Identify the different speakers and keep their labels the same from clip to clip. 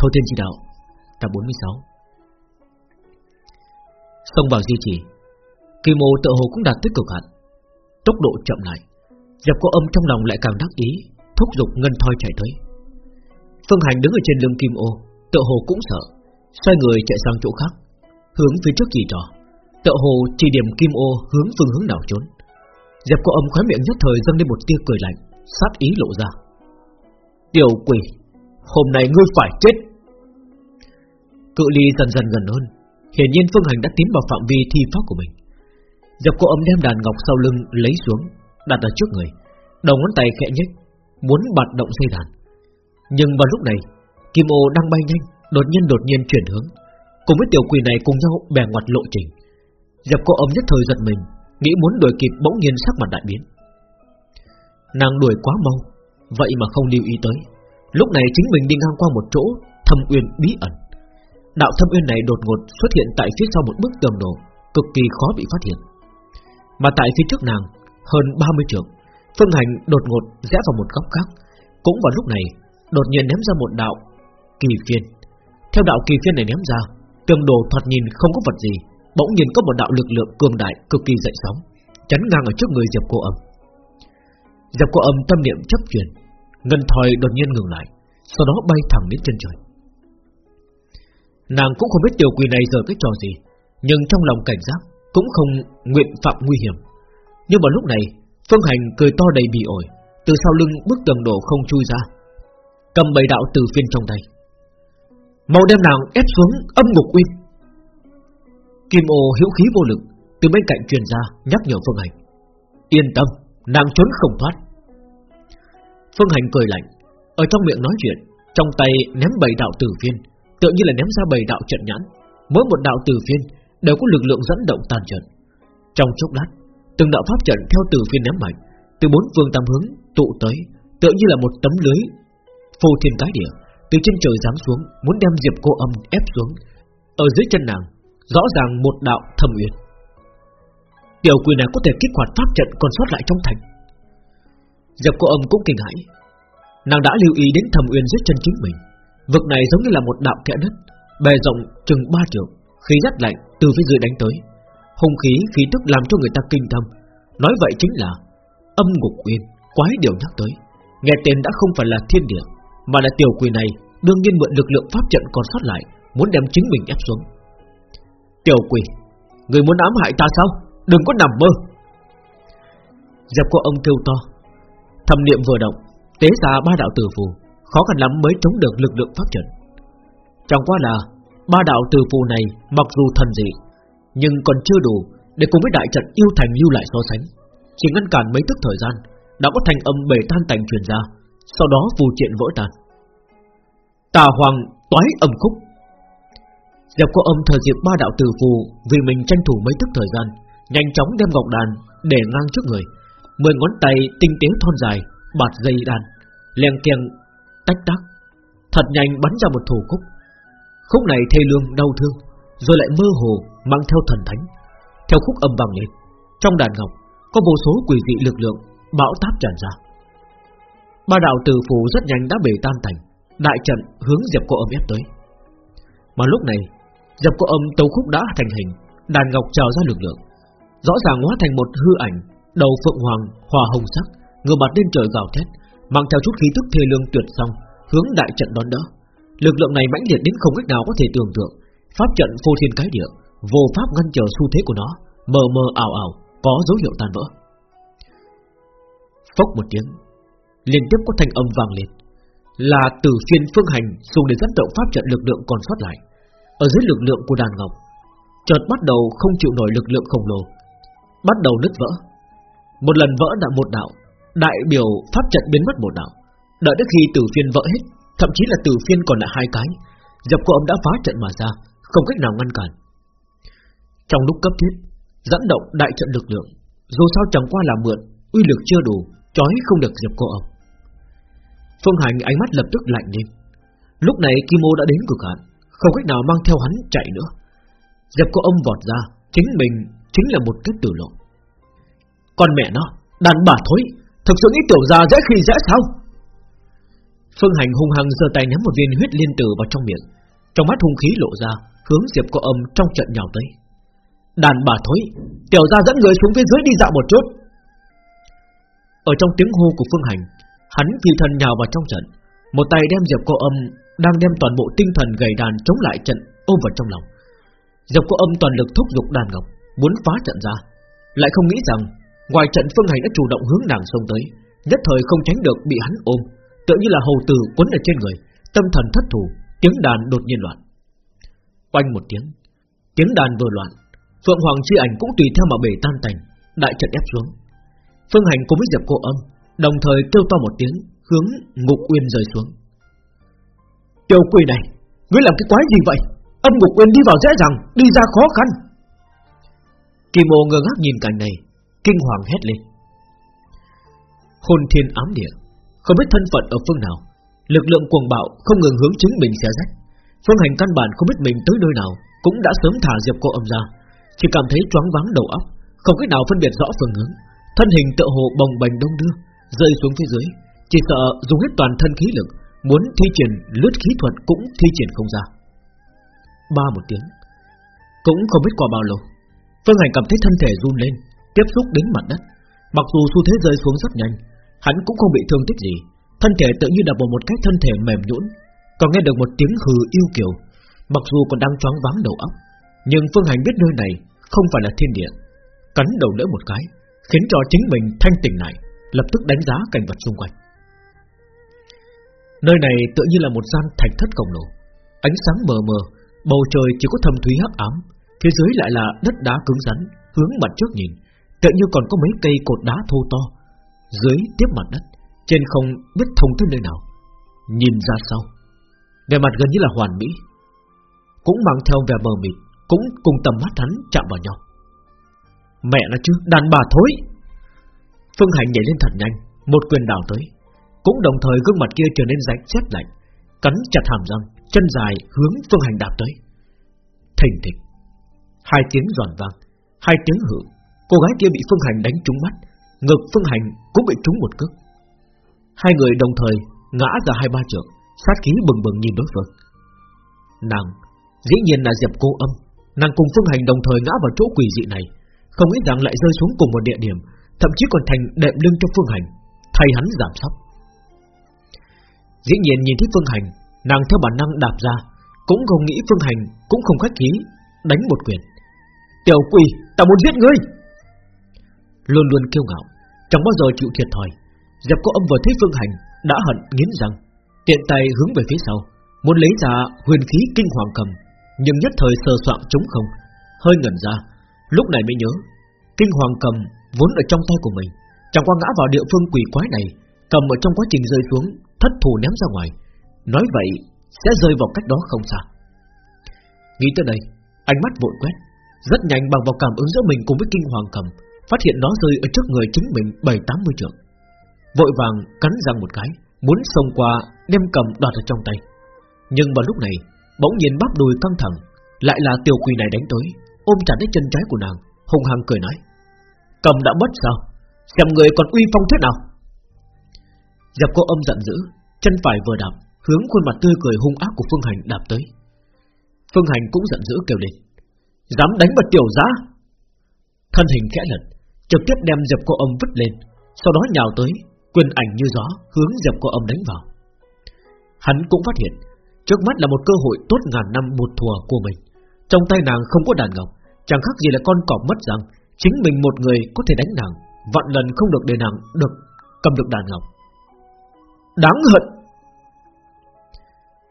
Speaker 1: thôi Thiên Chỉ Đạo, Tập 46 Xông vào di chỉ Kỳ mô tự hồ cũng đạt tới cực hạn. Tốc độ chậm lại, Dập có âm trong lòng lại càng đắc ý, Thúc giục ngân thoi chạy tới. Phương Hành đứng ở trên lưng kim ô Tự hồ cũng sợ, Xoay người chạy sang chỗ khác, Hướng phía trước chỉ trò Tự hồ chỉ điểm kim ô hướng phương hướng nào trốn. Dẹp có âm khóe miệng nhất thời dâng lên một tia cười lạnh, Sát ý lộ ra. Tiểu quỷ, Hôm nay ngươi phải chết. Cự ly dần dần gần hơn. Hiển nhiên Phương Hành đã tiến vào phạm vi thi pháp của mình. Dập cô âm đem đàn ngọc sau lưng lấy xuống, Đặt ở trước người. Đầu ngón tay khẽ nhếch, Muốn bạt động dây đàn. Nhưng vào lúc này, Kim ô đang bay nhanh, Đột nhiên đột nhiên chuyển hướng. Cùng với tiểu quỷ này cùng nhau bè ngoặt lộ trình. Dập cô âm nhất thời giật mình, Nghĩ muốn đuổi kịp bỗng nhiên sắc mặt đại biến. Nàng đuổi quá mau, Vậy mà không lưu ý tới. Lúc này chính mình đi ngang qua một chỗ, Thâm uyên bí ẩn. Đạo thâm uyên này đột ngột xuất hiện tại phía sau một bức tường đổ, Cực kỳ khó bị phát hiện. Mà tại phía trước nàng, Hơn 30 trường, Phương hành đột ngột rẽ vào một góc khác. Cũng vào lúc này, Đột nhiên ném ra một đạo kỳ phiên. Theo đạo kỳ phiên này ném ra, Tường đồ thoạt nhìn không có vật gì, Bỗng nhiên có một đạo lực lượng cường đại cực kỳ dậy sóng, Chắn ngang ở trước người Diệp Cô Âm. Diệp Cô Âm tâm niệm chấp chuyển Ngân thoi đột nhiên ngừng lại, Sau đó bay thẳng đến chân trời. Nàng cũng không biết tiểu quỷ này giờ cái trò gì, Nhưng trong lòng cảnh giác Cũng không nguyện phạm nguy hiểm. Nhưng mà lúc này, Phương Hành cười to đầy bị ổi, Từ sau lưng bức tường đổ không chui ra, Cầm bầy đạo từ phiên trong tay. Màu đem nàng ép xuống âm ngục uyên Kim ô hữu khí vô lực Từ bên cạnh truyền ra, nhắc nhở Phương Hành. Yên tâm, Nàng trốn không thoát. Phương Hành cười lạnh, Ở trong miệng nói chuyện, Trong tay ném bảy đạo tử phiên. Tựa như là ném ra bảy đạo trận nhãn. Mỗi một đạo từ phiên đều có lực lượng dẫn động tàn trận. Trong chốc lát, Từng đạo pháp trận theo từ phiên ném mạnh, Từ bốn phương tam hướng tụ tới, Tựa như là một tấm lưới Phô thiên cái địa, Từ trên trời giáng xuống, Muốn đem Diệp cô âm ép xuống. Ở dưới chân nàng, Rõ ràng một đạo thâm uyên. Tiểu quỷ này có thể kích hoạt pháp trận còn sót lại trong thành. Diệp cô âm cũng kinh hãi. Nàng đã lưu ý đến thâm uyên dưới chân chính mình. Vực này giống như là một đạo kẽ đất Bề rộng chừng ba trượng, Khí rất lạnh, từ phía dưới đánh tới. Hung khí khí tức làm cho người ta kinh tâm Nói vậy chính là Âm ngục uyên, Quái điều nhắc tới. Nghe tên đã không phải là thiên địa, Mà là tiểu quỷ này, Đương nhiên mượn lực lượng pháp trận còn sót lại, Muốn đem chính mình ép xuống. Tiểu quỷ, Người muốn ám hại ta sao? Đừng có nằm mơ. Dẹp qua ông kêu to. Thầm niệm vừa động, Tế ra ba đạo tử phù. Khó khăn lắm mới chống được lực lượng pháp trận. Chẳng qua là, Ba đạo từ phù này mặc dù thần dị, Nhưng còn chưa đủ Để cùng với đại trận yêu thành lưu lại so sánh. Chỉ ngăn cản mấy tức thời gian, Đã có thành âm bể tan tành truyền ra, Sau đó phù triện vỡ tan. Tà hoàng toái âm khúc. Dẹp có âm thời diệp ba đạo từ phù Vì mình tranh thủ mấy tức thời gian, Nhanh chóng đem ngọc đàn để ngang trước người Mười ngón tay tinh tế thon dài, Bạt dây đàn, Leng keng tách tác, Thật nhanh bắn ra một thủ khúc Khúc này thê lương, đau thương, Rồi lại mơ hồ mang theo thần thánh. Theo khúc âm vang lên, Trong đàn ngọc có vô số quỷ dị lực lượng, Bão táp tràn ra. Ba đạo tử phù rất nhanh đã bể tan thành, Đại trận hướng Diệp Cô Âm ép tới. Mà lúc này, Diệp Cô Âm tấu khúc đã thành hình, Đàn ngọc trào ra lực lượng, Rõ ràng hóa thành một hư ảnh, Đầu phượng hoàng, hòa hồng sắc Ngừa mặt lên trời gào thét Mang theo chút khí tức thê lương tuyệt song Hướng đại trận đón đỡ. Lực lượng này mãnh liệt đến không cách nào có thể tưởng tượng. Pháp trận phô thiên cái địa, Vô pháp ngăn trở xu thế của nó, Mờ mờ ảo ảo, Có dấu hiệu tan vỡ. Phốc một tiếng, Liên tiếp có thanh âm vang lên. Là từ phiên phương hành dùng để dẫn động pháp trận lực lượng còn sót lại. Ở dưới lực lượng của đàn ngọc, Chợt bắt đầu không chịu nổi lực lượng khổng lồ, Bắt đầu nứt vỡ. Một lần vỡ đã một đạo Đại biểu pháp trận biến mất một đạo. Đợi đến khi tử phiên vỡ hết, Thậm chí là tử phiên còn lại hai cái, Dập của ông đã phá trận mà ra, Không cách nào ngăn cản. Trong lúc cấp thiết, Dẫn động đại trận lực lượng, Dù sao chẳng qua là mượn, Uy lực chưa đủ Chói không được dập cô ông. Phương Hành ánh mắt lập tức lạnh lên. Lúc này Kim Ô đã đến cực hạn, Không cách nào mang theo hắn chạy nữa. Dập cô ông vọt ra, Chính mình chính là một cái tử lộ. Con mẹ nó, Đàn bà thối Thực sự nghĩ tiểu gia dễ khi dễ sao Phương Hành hung hăng giơ tay ném một viên huyết liên tử vào trong miệng, trong mắt hung khí lộ ra, hướng Diệp Cô Âm trong trận nhào tới. Đàn bà thối, tiểu gia dẫn người xuống phía dưới đi dạo một chút. Ở trong tiếng hô của Phương Hành, hắn phi thần nhào vào trong trận, một tay đem Diệp Cô Âm đang đem toàn bộ tinh thần gầy đàn chống lại trận ôm vào trong lòng. Diệp Cô Âm toàn lực thúc giục đàn ngọc, muốn phá trận ra, lại không nghĩ rằng ngoài trận Phương Hành đã chủ động hướng nàng xông tới, nhất thời không tránh được bị hắn ôm, tựa như là hầu tử quấn ở trên người, tâm thần thất thủ, tiếng đàn đột nhiên loạn. Quanh một tiếng, tiếng đàn vừa loạn, Phượng Hoàng chi ảnh cũng tùy theo mà bể tan tành, đại trận ép xuống. Phương Hành cùng với Diệp Cô Âm đồng thời kêu to một tiếng, hướng Ngục Uyên rơi xuống. Tiểu quỷ này, ngươi làm cái quái gì vậy? Âm Ngục Uyên đi vào dễ dàng, đi ra khó khăn. Kỳ Mộ ngơ ngác nhìn cảnh này, kinh hoàng hét lên. Hồn thiên ám địa, không biết thân phận ở phương nào, lực lượng cuồng bạo không ngừng hướng chính mình xé rách. Phương Hành căn bản không biết mình tới nơi nào, cũng đã sớm thả Diệp Cô Âm ra, chỉ cảm thấy choáng váng đầu óc, không cách nào phân biệt rõ phương hướng, thân hình tựa hồ bồng bềnh đông đưa, rơi xuống phía dưới, chỉ sợ dùng hết toàn thân khí lực, muốn thi triển lướt khí thuật cũng thi triển không ra. Ba một tiếng, cũng không biết qua bao lâu, Phương Hành cảm thấy thân thể run lên, tiếp xúc đến mặt đất. Mặc dù xu thế rơi xuống rất nhanh, hắn cũng không bị thương tích gì, thân thể tự như đập vào một cái thân thể mềm nhũn, còn nghe được một tiếng hừ yêu kiều. Mặc dù còn đang choáng váng đầu óc, nhưng Phương Hành biết nơi này không phải là thiên địa, cắn đầu lưỡi một cái, khiến cho chính mình thanh tỉnh lại, lập tức đánh giá cảnh vật xung quanh. Nơi này tự như là một gian thạch thất khổng lồ, ánh sáng mờ mờ, bầu trời chỉ có thâm thúy hắc ám, phía dưới lại là đất đá cứng rắn, hướng mặt trước nhìn, tựa như còn có mấy cây cột đá thô to, dưới tiếp mặt đất, trên không biết thông tới nơi nào. Nhìn ra sau, vẻ mặt gần như là hoàn mỹ, cũng mang theo vẻ mờ mịt, cũng cùng tầm mắt hắn chạm vào nhau. Mẹ nó chứ, đàn bà thối. Phương Hành nhảy lên thật nhanh, một quyền đảo tới, cũng đồng thời gương mặt kia trở nên rách rét lạnh, cắn chặt hàm răng, chân dài hướng Phương Hành đạp tới. Thình thịch, hai tiếng giòn vang, hai tiếng hưởng cô gái kia bị Phương Hành đánh trúng mắt, ngực Phương Hành cũng bị trúng một cước. Hai người đồng thời ngã ra hai ba trượng, sát khí bừng bừng nhìn đối phương. Nàng, dĩ nhiên là Diệp Cô Âm, nàng cùng Phương Hành đồng thời ngã vào chỗ quỷ dị này, không nghĩ rằng lại rơi xuống cùng một địa điểm, thậm chí còn thành đệm lưng cho Phương Hành, thay hắn giảm sóc. Dĩ nhiên nhìn thấy Phương Hành, nàng theo bản năng đạp ra, cũng không nghĩ Phương Hành cũng không khách khí, đánh một quyền. Tiểu quỷ, ta muốn giết ngươi! Luôn luôn kiêu ngạo, chẳng bao giờ chịu thiệt thòi. Diệp có âm vừa thấy Phương Hành đã hận nghiến răng, tiện tay hướng về phía sau, muốn lấy ra huyền khí kinh hoàng cầm, nhưng nhất thời sơ soạn trống không, hơi ngẩn ra, lúc này mới nhớ, kinh hoàng cầm vốn ở trong tay của mình, chẳng qua ngã vào địa phương quỷ quái này, cầm ở trong quá trình rơi xuống, thất thủ ném ra ngoài, nói vậy sẽ rơi vào cách đó không xa. Nghĩ tới đây, ánh mắt vội quét, rất nhanh bằng vào cảm ứng giữa mình cùng với kinh hoàng cầm, phát hiện nó rơi ở trước người chính mình bảy tám mươi trượng, vội vàng cắn răng một cái, muốn xông qua đem cầm đoạt ở trong tay. Nhưng vào lúc này, bỗng nhiên bắp đùi căng thẳng, lại là tiểu quỷ này đánh tới, ôm chặt lấy chân trái của nàng, hung hăng cười nói: cầm đã mất sao? Xem người còn uy phong thế nào? dập cô âm giận dữ, chân phải vừa đạp, hướng khuôn mặt tươi cười hung ác của Phương Hành đạp tới. Phương Hành cũng giận dữ kêu lên, dám đánh bật tiểu giá. Thân hình khẽ lật, trực tiếp đem dẹp Cô Âm vứt lên, sau đó nhào tới, quyền ảnh như gió hướng dẹp Cô Âm đánh vào. Hắn cũng phát hiện, trước mắt là một cơ hội tốt ngàn năm một thùa của mình. Trong tay nàng không có đàn ngọc, chẳng khác gì là con cọp mất răng, chính mình một người có thể đánh nàng, vạn lần không được để nàng được cầm được đàn ngọc. Đáng hận.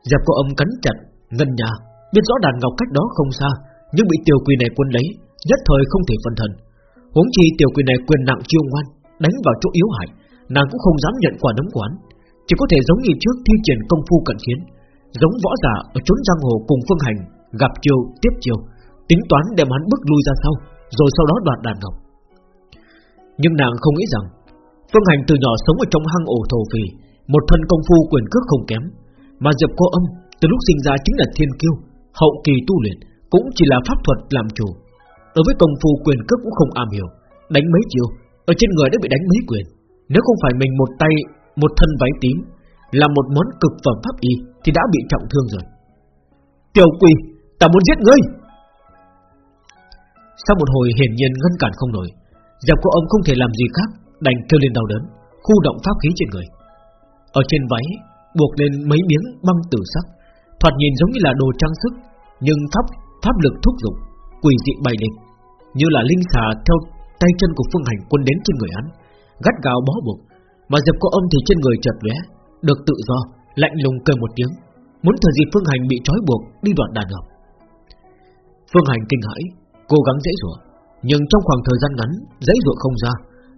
Speaker 1: dẹp Cô Âm cắn chặt ngân nhà, biết rõ đàn ngọc cách đó không xa, nhưng bị tiểu quỷ này quân lấy, nhất thời không thể phân thần. Huống chi tiểu quỷ này quyền nặng chiêu ngoan, đánh vào chỗ yếu hại, nàng cũng không dám nhận quả đấm quán, chỉ có thể giống như trước thi triển công phu cận chiến, giống võ giả ở chốn giang hồ cùng phương hành, gặp chiêu tiếp chiêu, tính toán đem hắn bước lui ra sau, rồi sau đó đoạt đàn ngọc. Nhưng nàng không nghĩ rằng, phương hành từ nhỏ sống ở trong hang ổ thổ phì, một thân công phu quyền cước không kém, mà Diệp Cô Âm từ lúc sinh ra chính là thiên kiêu, hậu kỳ tu luyện cũng chỉ là pháp thuật làm chủ, đối với công phu quyền cước cũng không am hiểu, đánh mấy chiều ở trên người đã bị đánh mấy quyền. Nếu không phải mình một tay một thân váy tím, Là một món cực phẩm pháp y Thì đã bị trọng thương rồi. Tiểu quỷ Ta muốn giết ngươi. Sau một hồi hiển nhiên ngăn cản không nổi Dẹp của ông không thể làm gì khác Đành kêu lên đau đớn Khu động pháp khí trên người. Ở trên váy buộc lên mấy miếng băng tử sắc Thoạt nhìn giống như là đồ trang sức Nhưng pháp pháp lực thúc giục. Quỷ dị bày lên, Như là linh xà theo tay chân của phương hành quân đến trên người hắn, Gắt gào bó buộc. Mà dẹp có âm thì trên người chợt lóe, Được tự do, Lạnh lùng cười một tiếng, Muốn thời dịp phương hành bị trói buộc Đi đoạt đàn ngọc Phương hành kinh hãi, Cố gắng dễ dụa Nhưng trong khoảng thời gian ngắn Dễ dụa không ra,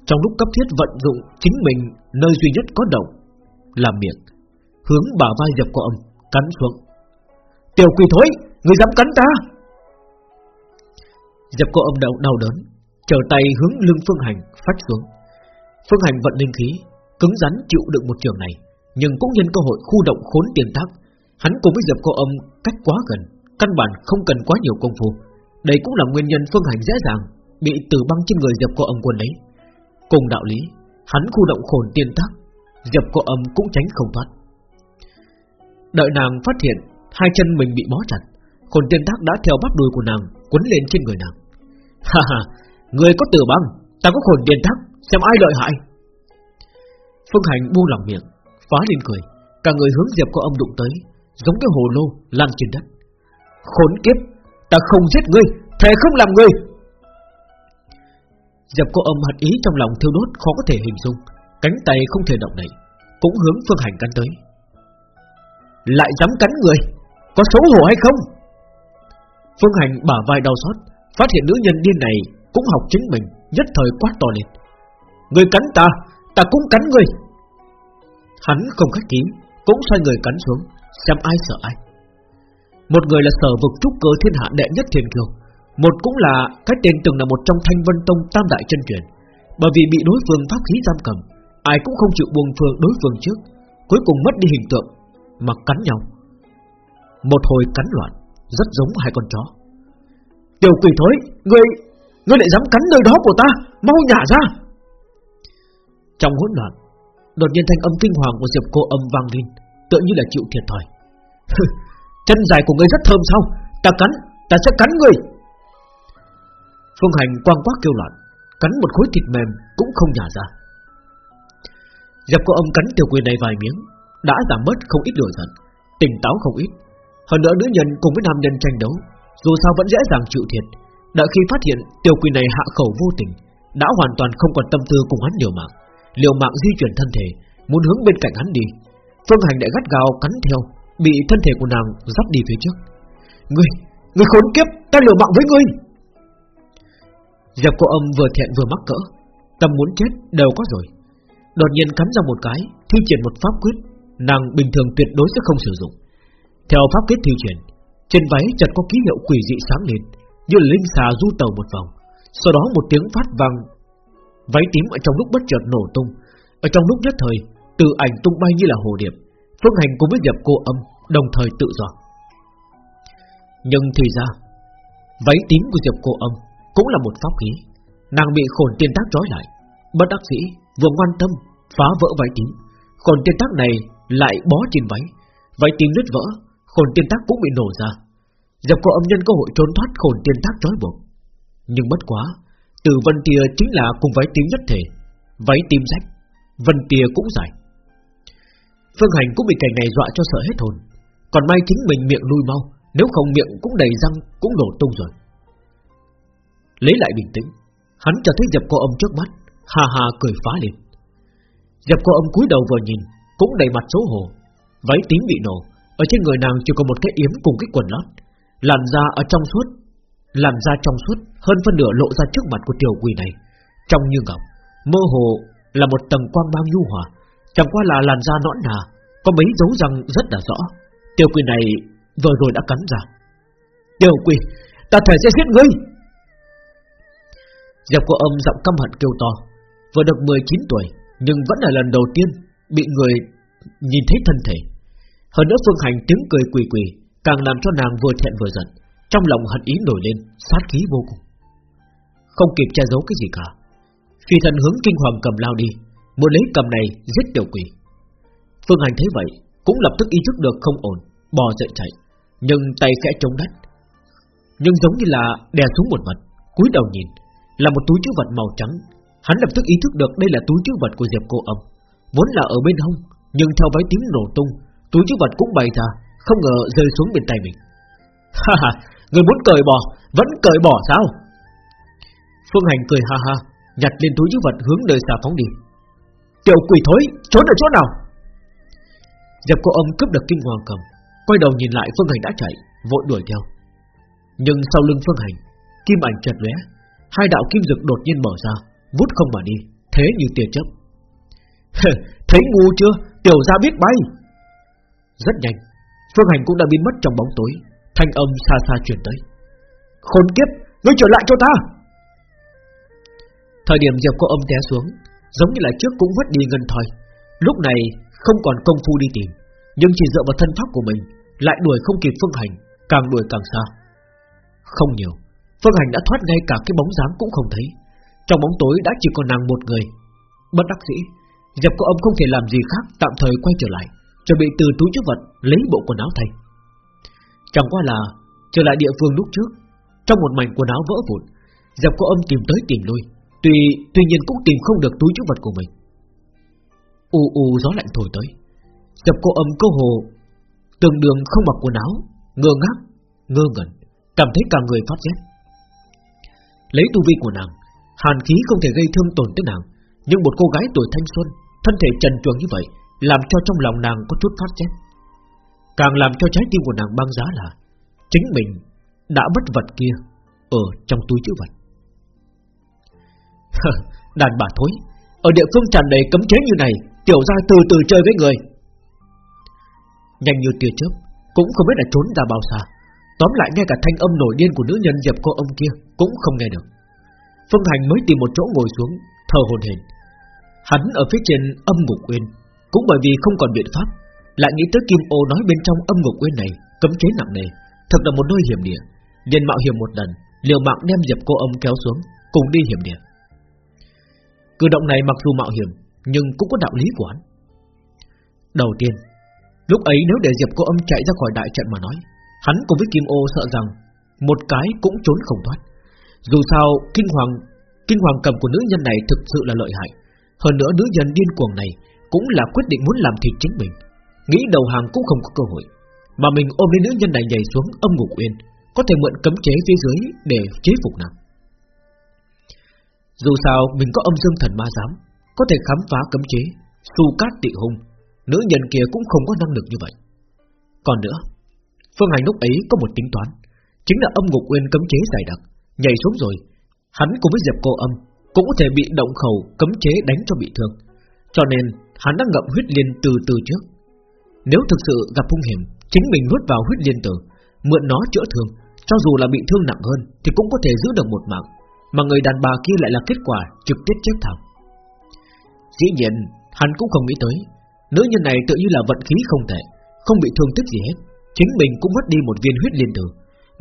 Speaker 1: Trong lúc cấp thiết vận dụng chính mình Nơi duy nhất có động Làm miệng Hướng bả vai dẹp của âm Cắn xuống. Tiểu quỷ thối, Người dám cắn ta! Dập cô âm đau, đau đớn Trở tay hướng lưng Phương Hành phát xuống. Phương Hành vận linh khí Cứng rắn chịu đựng một trường này Nhưng cũng nhân cơ hội khu động khốn tiền tác. Hắn cùng với dập cô âm cách quá gần Căn bản không cần quá nhiều công phu. Đây cũng là nguyên nhân Phương Hành dễ dàng Bị tử băng trên người dập cô âm quân đấy. Cùng đạo lý Hắn khu động khổn tiên tác Dập cô âm cũng tránh không thoát. Đợi nàng phát hiện Hai chân mình bị bó chặt Khổn tiên tác đã theo bắt đuôi của nàng Quấn lên trên người nàng. Ha ha, Người có tử băng Ta có hồn điện thắc Xem ai lợi hại. Phương Hành buông lòng miệng, Phá lên cười, Cả người hướng Diệp có âm đụng tới, Giống cái hồ lô lan trên đất. Khốn kiếp, Ta không giết ngươi, Thề không làm ngươi Diệp có âm hận ý trong lòng thiêu đốt Khó có thể hình dung, Cánh tay không thể động đậy, Cũng hướng Phương Hành cắn tới. Lại dám cắn người, Có xấu hổ hay không? Phương Hành bả vai đau xót Phát hiện nữ nhân điên này Cũng học chính mình, Nhất thời quát to lên. Người cắn ta Ta cũng cắn người. Hắn không khách khí, Cũng xoay người cắn xuống, Xem ai sợ ai. Một người là sở vực trúc cơ thiên hạ đệ nhất thiên kiều. Một cũng là Cái tên từng là một trong thanh vân tông tam đại chân truyền. Bởi vì bị đối phương pháp khí giam cầm, Ai cũng không chịu buông phương đối phương trước, Cuối cùng mất đi hình tượng, Mà cắn nhau. Một hồi cắn loạn, Rất giống hai con chó. Tiểu quỷ thối, Ngươi Ngươi lại dám cắn nơi đó của ta, Mau nhả ra. Trong hỗn loạn, Đột nhiên thanh âm kinh hoàng của Diệp cô âm vang lên, Tựa như là chịu thiệt thòi. Chân dài của ngươi rất thơm sao? Ta cắn, Ta sẽ cắn ngươi. Phương Hành quang quát kêu loạn, Cắn một khối thịt mềm cũng không nhả ra. Diệp cô âm cắn tiểu quỷ này vài miếng, Đã giảm bớt không ít lửa giận, Tỉnh táo không ít. Hơn nữa nữ nhân cùng với nam nhân tranh đấu dù sao vẫn dễ dàng chịu thiệt. Đợi khi phát hiện tiểu quỷ này hạ khẩu vô tình Đã hoàn toàn không còn tâm tư cùng hắn liều mạng. Liều mạng di chuyển thân thể Muốn hướng bên cạnh hắn đi. Phương Hành đại gắt gao cắn theo Bị thân thể của nàng dắt đi phía trước. Ngươi, ngươi khốn kiếp Ta liều mạng với ngươi. Diệp cô âm vừa thẹn vừa mắc cỡ Tâm muốn chết đều có rồi. Đột nhiên cắn ra một cái Thi triển một pháp quyết Nàng bình thường tuyệt đối sẽ không sử dụng. Theo pháp quyết thi triển trên váy chợt có ký hiệu quỷ dị sáng lên, Như linh xà du tàu một vòng. Sau đó một tiếng phát vang, Váy tím ở trong lúc bất chợt nổ tung. Ở trong lúc nhất thời, Từ ảnh tung bay như là hồ điệp, Phương hành cùng với Diệp cô âm Đồng thời tự do. Nhưng thì ra, Váy tím của Diệp cô âm Cũng là một pháp khí. Nàng bị khổn tiên tác trói lại. Bất đắc dĩ, vừa ngoan tâm, phá vỡ váy tím. Khổn tiên tác này lại bó trên váy. Váy tím nứt vỡ khổn tiên tác cũng bị nổ ra. Dập cô âm nhân cơ hội trốn thoát khổn tiên tác trói buộc. Nhưng bất quá từ vân tia chính là cùng váy tím nhất thể váy tím rách vân tia cũng dài. Phương hành cũng bị cảnh này dọa cho sợ hết hồn. Còn may chính mình miệng lui mau nếu không miệng cũng đầy răng cũng đổ tung rồi. Lấy lại bình tĩnh hắn cho thấy dập cô âm trước mắt hà hà cười phá lên. dập cô âm cúi đầu vừa nhìn, cũng đầy mặt xấu hổ. Váy tím bị nổ, ở trên người nàng chỉ có một cái yếm cùng cái quần lót, làn da ở trong suốt, làn da trong suốt hơn phân nửa lộ ra trước mặt của tiểu quỷ này, trong như ngọc, mơ hồ là một tầng quang mang nhu hòa, chẳng qua là làn da nõn nà, có mấy dấu răng rất là rõ. Tiểu quỷ này vừa rồi đã cắn ra. Tiểu quỷ, ta thể sẽ giết ngươi. Diệp cô âm giọng căm hận kêu to Vừa được 19 tuổi Nhưng vẫn là lần đầu tiên Bị người nhìn thấy thân thể hơn nữa Phương Hành tiếng cười quỳ quỳ, Càng làm cho nàng vừa thẹn vừa giận. Trong lòng hận ý nổi lên, Sát khí vô cùng. Không kịp che giấu cái gì cả, Phi thần hướng kinh hoàng cầm lao đi, Muốn lấy cầm này giết tiểu quỷ. Phương Hành thấy vậy, Cũng lập tức ý thức được không ổn, Bò dậy chạy, Nhưng tay khẽ chống đất. Nhưng giống như là đè xuống một vật, cúi đầu nhìn, Là một túi chứa vật màu trắng. Hắn lập tức ý thức được đây là túi chứa vật của Diệp Cô Âm, Vốn là ở bên hông, Nhưng theo váy tiếng nổ tung Túi chứa vật cũng bày ra, Không ngờ rơi xuống bên tay mình. Ha ha, Người muốn cởi bỏ, Vẫn cởi bỏ sao? Phương Hành cười ha ha, Nhặt lên túi chứa vật hướng nơi xa phóng đi. Tiểu quỷ thối, Trốn ở chỗ nào? Diệp cô âm cướp được kinh hoàng cầm, Quay đầu nhìn lại Phương Hành đã chạy, Vội đuổi theo. Nhưng sau lưng Phương Hành, Kim ảnh chợt lóe, Hai đạo kim dực đột nhiên mở ra, Vút không mà đi, Thế như tia chớp. Thấy ngu chưa? Tiểu gia biết bay. Rất nhanh, Phương Hành cũng đã biến mất trong bóng tối. Thanh âm xa xa truyền tới. Khốn kiếp, Ngươi trở lại cho ta! Thời điểm Diệp cô âm té xuống, Giống như là trước cũng vứt đi ngân thời. Lúc này, không còn công phu đi tìm, Nhưng chỉ dựa vào thân pháp của mình, Lại đuổi không kịp Phương Hành, Càng đuổi càng xa. Không nhiều, Phương Hành đã thoát ngay cả cái bóng dáng cũng không thấy. Trong bóng tối đã chỉ còn nàng một người. Bất đắc dĩ, Diệp cô âm không thể làm gì khác, Tạm thời quay trở lại. Chuẩn bị từ túi chứa vật lấy bộ quần áo thay. Chẳng qua là Trở lại địa phương lúc trước Trong một mảnh quần áo vỡ vụn Dẹp cô âm tìm tới tìm lui Tuy tuy nhiên cũng tìm không được túi chứa vật của mình. U u gió lạnh thổi tới dập cô âm câu hồ Tường đường không mặc quần áo Ngơ ngác, ngơ ngẩn Cảm thấy cả người phát rét. Lấy tu vi của nàng Hàn khí không thể gây thương tổn tới nàng Nhưng một cô gái tuổi thanh xuân Thân thể trần truồng như vậy làm cho trong lòng nàng có chút phát chết, Càng làm cho trái tim của nàng băng giá là Chính mình đã bất vật kia Ở trong túi chữ vật. Đàn bà thối Ở địa phương tràn đầy cấm chế như này Tiểu ra từ từ chơi với người. Nhanh như tia chớp Cũng không biết là trốn ra bao xa. Tóm lại ngay cả thanh âm nổi điên của nữ nhân dập cô ông kia Cũng không nghe được. Phương Hành mới tìm một chỗ ngồi xuống Thờ hồn hển. Hắn ở phía trên âm ngục uyên. Cũng bởi vì không còn biện pháp, Lại nghĩ tới Kim ô nói bên trong âm ngục quên này, Cấm chế nặng nề, Thật là một nơi hiểm địa. Liền mạo hiểm một lần, Liều mạng đem Diệp cô âm kéo xuống, Cùng đi hiểm địa. Cử động này mặc dù mạo hiểm, Nhưng cũng có đạo lý của hắn. Đầu tiên, Lúc ấy nếu để Diệp cô âm chạy ra khỏi đại trận mà nói, Hắn cùng với Kim ô sợ rằng Một cái cũng trốn không thoát. Dù sao, kinh hoàng Kinh hoàng cầm của nữ nhân này thực sự là lợi hại. Hơn nữa nữ nhân điên cuồng này cũng là quyết định muốn làm thịt chính mình. Nghĩ đầu hàng cũng không có cơ hội. Mà mình ôm lấy nữ nhân này nhảy xuống âm ngục uyên, Có thể mượn cấm chế phía dưới Để chế phục nàng. Dù sao, mình có âm dương thần ma giám, Có thể khám phá cấm chế Su cát tị hung, Nữ nhân kia cũng không có năng lực như vậy. Còn nữa, Phương Hành lúc ấy có một tính toán, Chính là âm ngục uyên cấm chế dài đặc, Nhảy xuống rồi, Hắn cùng với Diệp cô âm Cũng có thể bị động khẩu cấm chế đánh cho bị thương. Cho nên hắn đang ngậm huyết liên từ từ trước. Nếu thực sự gặp hung hiểm, Chính mình nuốt vào huyết liên tử, Mượn nó chữa thương, Cho dù là bị thương nặng hơn, Thì cũng có thể giữ được một mạng, Mà người đàn bà kia lại là kết quả trực tiếp chết thảm. Dĩ nhiên, Hắn cũng không nghĩ tới, Nữ nhân này tự như là vận khí không thể Không bị thương tích gì hết, Chính mình cũng mất đi một viên huyết liên tử,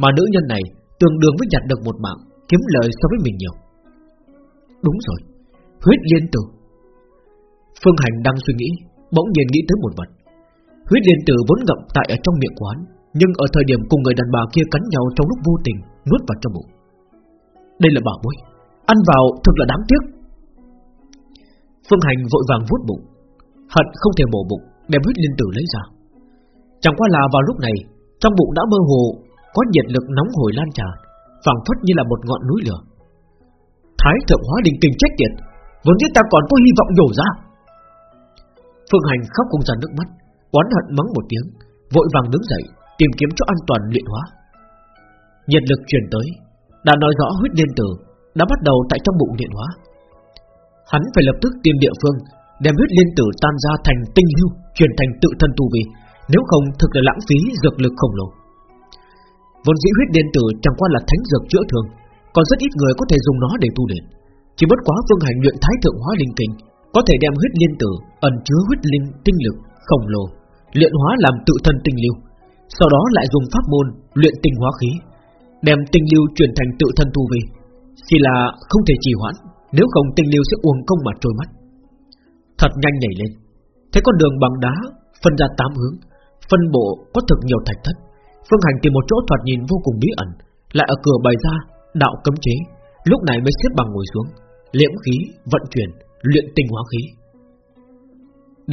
Speaker 1: Mà nữ nhân này tương đương với nhặt được một mạng, Kiếm lời so với mình nhiều. Đúng rồi, Huyết liên tử Phương Hành đang suy nghĩ, Bỗng nhiên nghĩ tới một vật. Huyết liên tử vốn ngậm tại ở trong miệng quán, Nhưng ở thời điểm cùng người đàn bà kia cắn nhau Trong lúc vô tình, nuốt vào trong bụng. Đây là bảo bối, Ăn vào thật là đáng tiếc. Phương Hành vội vàng vuốt bụng, Hận không thể mổ bụng, Đem huyết liên tử lấy ra. Chẳng qua là vào lúc này, Trong bụng đã mơ hồ, Có nhiệt lực nóng hổi lan tràn, phảng phất như là một ngọn núi lửa. Thái thượng hóa đình tình chết tiệt, Vốn biết ta còn có hy vọng nhổ ra. Phương Hành khóc cùng ra nước mắt Oán hận mắng một tiếng Vội vàng đứng dậy Tìm kiếm chỗ an toàn luyện hóa. Nhiệt lực truyền tới Đã nói rõ huyết liên tử Đã bắt đầu tại trong bụng luyện hóa. Hắn phải lập tức tìm địa phương Đem huyết liên tử tan ra thành tinh hưu, Chuyển thành tự thân tu vi Nếu không thực là lãng phí dược lực khổng lồ. Vốn dĩ huyết liên tử chẳng qua là thánh dược chữa thương Còn rất ít người có thể dùng nó để tu luyện. Chỉ bất quá phương hành luyện thái thượng hóa linh kinh Có thể đem huyết liên tử Ẩn chứa huyết linh tinh lực khổng lồ Luyện hóa làm tự thân tinh lưu Sau đó lại dùng pháp môn luyện tinh hóa khí Đem tinh lưu chuyển thành tự thân tu vi Chỉ là không thể trì hoãn Nếu không tinh lưu sẽ uổng công mà trôi mất Thật nhanh nhảy lên Thấy con đường bằng đá phân ra tám hướng, phân bộ có thực nhiều thạch thất. Phương Hành tìm một chỗ thoạt nhìn vô cùng bí ẩn, lại ở cửa bày ra đạo cấm chế, lúc này mới xếp bằng ngồi xuống, liễm khí vận chuyển, luyện tinh hóa khí.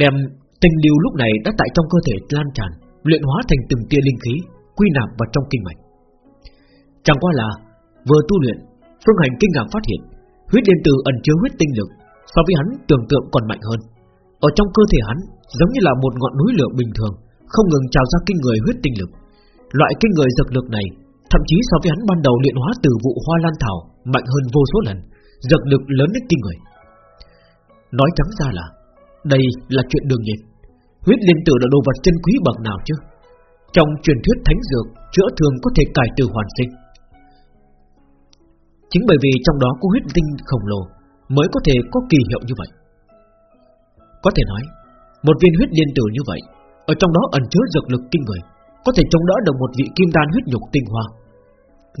Speaker 1: Đem tinh lưu lúc này đã tại trong cơ thể lan tràn, luyện hóa thành từng tia linh khí, quy nạp vào trong kinh mạch. Chẳng qua là vừa tu luyện, Phương Hành kinh ngạc phát hiện huyết điện tử ẩn chứa huyết tinh lực so với hắn tưởng tượng còn mạnh hơn. Ở trong cơ thể hắn giống như là một ngọn núi lửa bình thường, không ngừng trào ra kinh người huyết tinh lực. Loại kinh người dược lực này, thậm chí so với hắn ban đầu luyện hóa từ vụ hoa lan thảo mạnh hơn vô số lần, dược lực lớn đến kinh người. Nói trắng ra là đây là chuyện đương nhiên. Huyết liên tử là đồ vật chân quý bậc nào chứ? Trong truyền thuyết thánh dược chữa thương có thể cải từ hoàn sinh. Chính bởi vì trong đó có huyết tinh khổng lồ mới có thể có kỳ hiệu như vậy. Có thể nói, một viên huyết liên tử như vậy, ở trong đó ẩn chứa dược lực kinh người, có thể chống đỡ được một vị kim đan huyết nhục tinh hoa.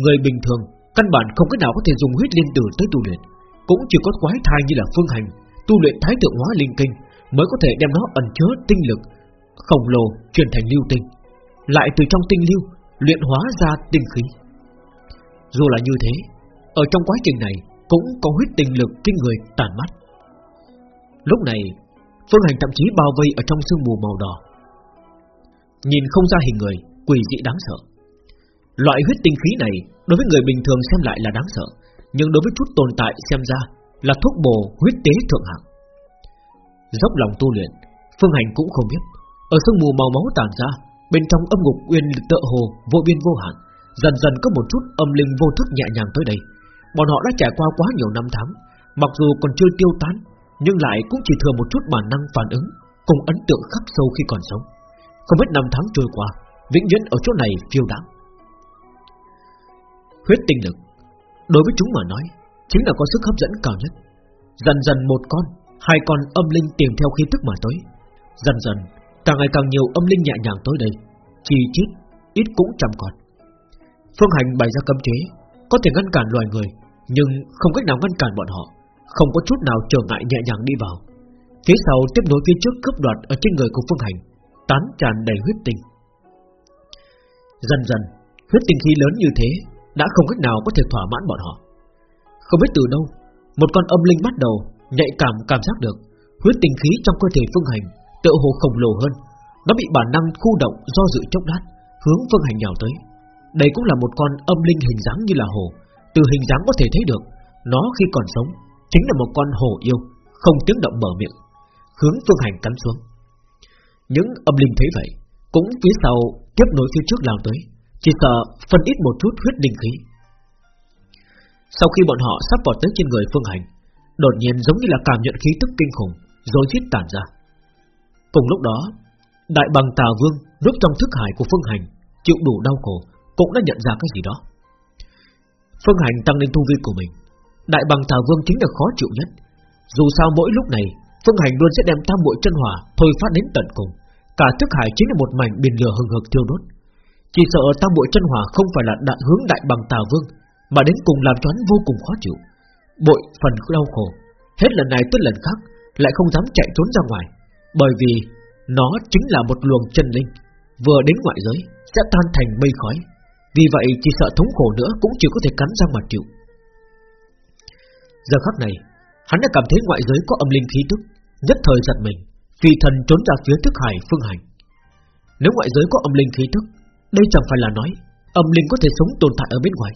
Speaker 1: Người bình thường căn bản không cách nào có thể dùng huyết liên tử tới tu luyện, cũng chỉ có quái thai như là phương hành tu luyện thái thượng hóa linh kinh mới có thể đem nó ẩn chứa tinh lực khổng lồ chuyển thành lưu tinh, lại từ trong tinh lưu luyện hóa ra tinh khí. Dù là như thế, ở trong quá trình này cũng có huyết tinh lực kinh người tàn mắt. Lúc này, Phương Hành thậm chí bao vây ở trong sương mù màu đỏ, nhìn không ra hình người, quỷ dị đáng sợ. Loại huyết tinh khí này đối với người bình thường xem lại là đáng sợ, nhưng đối với chút tồn tại xem ra là thuốc bổ huyết tế thượng hạng. Dốc lòng tu luyện, Phương Hành cũng không biết, ở sương mù màu máu tàn ra, bên trong âm ngục uyên tựa hồ vô biên vô hạn, dần dần có một chút âm linh vô thức nhẹ nhàng tới đây. Bọn họ đã trải qua quá nhiều năm tháng, mặc dù còn chưa tiêu tán, nhưng lại cũng chỉ thừa một chút bản năng phản ứng, cùng ấn tượng khắc sâu khi còn sống. Không biết năm tháng trôi qua, vĩnh viễn ở chỗ này phiêu đáng. Huyết tinh lực, đối với chúng mà nói, chính là có sức hấp dẫn cao nhất. Dần dần một con, hai con âm linh tìm theo khí tức mà tới. Dần dần, càng ngày càng nhiều âm linh nhẹ nhàng tới đây, chi chít, ít cũng trăm con. Phương hành bày ra cấm chế, có thể ngăn cản loài người, nhưng không cách nào ngăn cản bọn họ, không có chút nào trở ngại nhẹ nhàng đi vào. Phía sau tiếp nối phía trước cướp đoạt ở trên người của Phương Hành, tán tràn đầy huyết tinh. Dần dần, huyết tinh khí lớn như thế đã không cách nào có thể thỏa mãn bọn họ. Không biết từ đâu, một con âm linh bắt đầu nhạy cảm cảm giác được huyết tinh khí trong cơ thể Phương Hành tựa hồ khổng lồ hơn, nó bị bản năng khu động do dự chốc lát, hướng Phương Hành nhào tới. Đây cũng là một con âm linh hình dáng như là hồ, từ hình dáng có thể thấy được, nó khi còn sống chính là một con hồ yêu, không tiếng động mở miệng, hướng Phương Hành cắn xuống. Những âm linh thấy vậy Cũng phía sau tiếp nối phía trước lao tới Chỉ sợ phân ít một chút huyết linh khí Sau khi bọn họ sắp vào tới trên người Phương Hành Đột nhiên giống như là cảm nhận khí tức kinh khủng Rồi thiết tản ra Cùng lúc đó Đại bằng tà vương lúc trong thức hải của Phương Hành Chịu đủ đau khổ Cũng đã nhận ra cái gì đó Phương Hành tăng lên tu vi của mình Đại bằng tà vương chính là khó chịu nhất Dù sao mỗi lúc này Phương Hành luôn sẽ đem tam bội chân hỏa thôi phát đến tận cùng. Cả thức hải chính là một mảnh biển lửa hừng hực thiêu đốt. Chỉ sợ tam bội chân hỏa không phải là đại hướng đại bằng tà vương, mà đến cùng làm cho hắn vô cùng khó chịu. Bội phần đau khổ, hết lần này tới lần khác lại không dám chạy trốn ra ngoài, bởi vì nó chính là một luồng chân linh, vừa đến ngoại giới sẽ tan thành mây khói. Vì vậy chỉ sợ thống khổ nữa cũng chỉ có thể cắn ra mà chịu. Giờ khắc này, hắn đã cảm thấy ngoại giới có âm linh khí tức, nhất thời giật mình, vì thần trốn ra phía thức hải phương hành. Nếu ngoại giới có âm linh khí tức, đây chẳng phải là nói âm linh có thể sống tồn tại ở bên ngoài,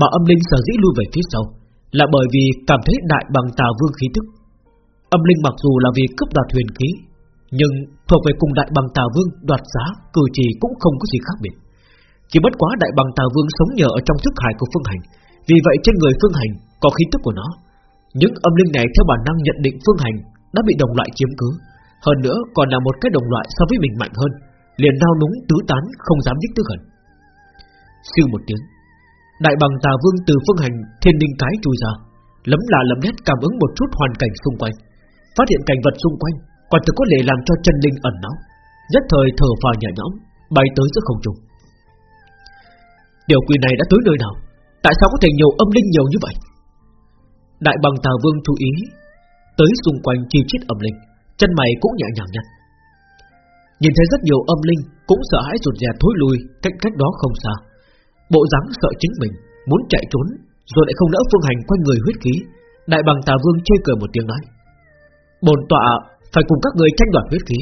Speaker 1: mà âm linh sở dĩ lui về phía sau là bởi vì cảm thấy đại bằng tà vương khí tức. Âm linh mặc dù là vì cướp đoạt huyền khí, nhưng thuộc về cùng đại bằng tà vương đoạt giá cử chỉ cũng không có gì khác biệt. Chỉ bất quá đại bằng tà vương sống nhờ ở trong thức hải của phương hành, vì vậy trên người phương hành có khí tức của nó. Những âm linh này theo bản năng nhận định phương hành đã bị đồng loại chiếm cứ, hơn nữa còn là một cái đồng loại so với mình mạnh hơn, liền đau núng tứ tán không dám nhích tức gần. Siêu một tiếng, đại bằng tà vương từ phương hành thiên đinh cái chui ra, lấm là lấm nét cảm ứng một chút hoàn cảnh xung quanh, phát hiện cảnh vật xung quanh, còn thực có thể làm cho chân linh ẩn náu, nhất thời thở phào nhẹ nhõm, bay tới giữa không trung. Điều quỷ này đã tới nơi nào? Tại sao có thể nhiều âm linh nhiều như vậy? Đại bằng tà vương chú ý Tới xung quanh chi chít âm linh Chân mày cũng nhẹ nhàng nhăn Nhìn thấy rất nhiều âm linh Cũng sợ hãi rụt rè thối lui Cách cách đó không xa Bộ dáng sợ chính mình, Muốn chạy trốn, Rồi lại không đỡ phương hành quanh người huyết khí. Đại bằng tà vương chê cười một tiếng nói Bồn tọa phải cùng các người tranh đoạt huyết khí,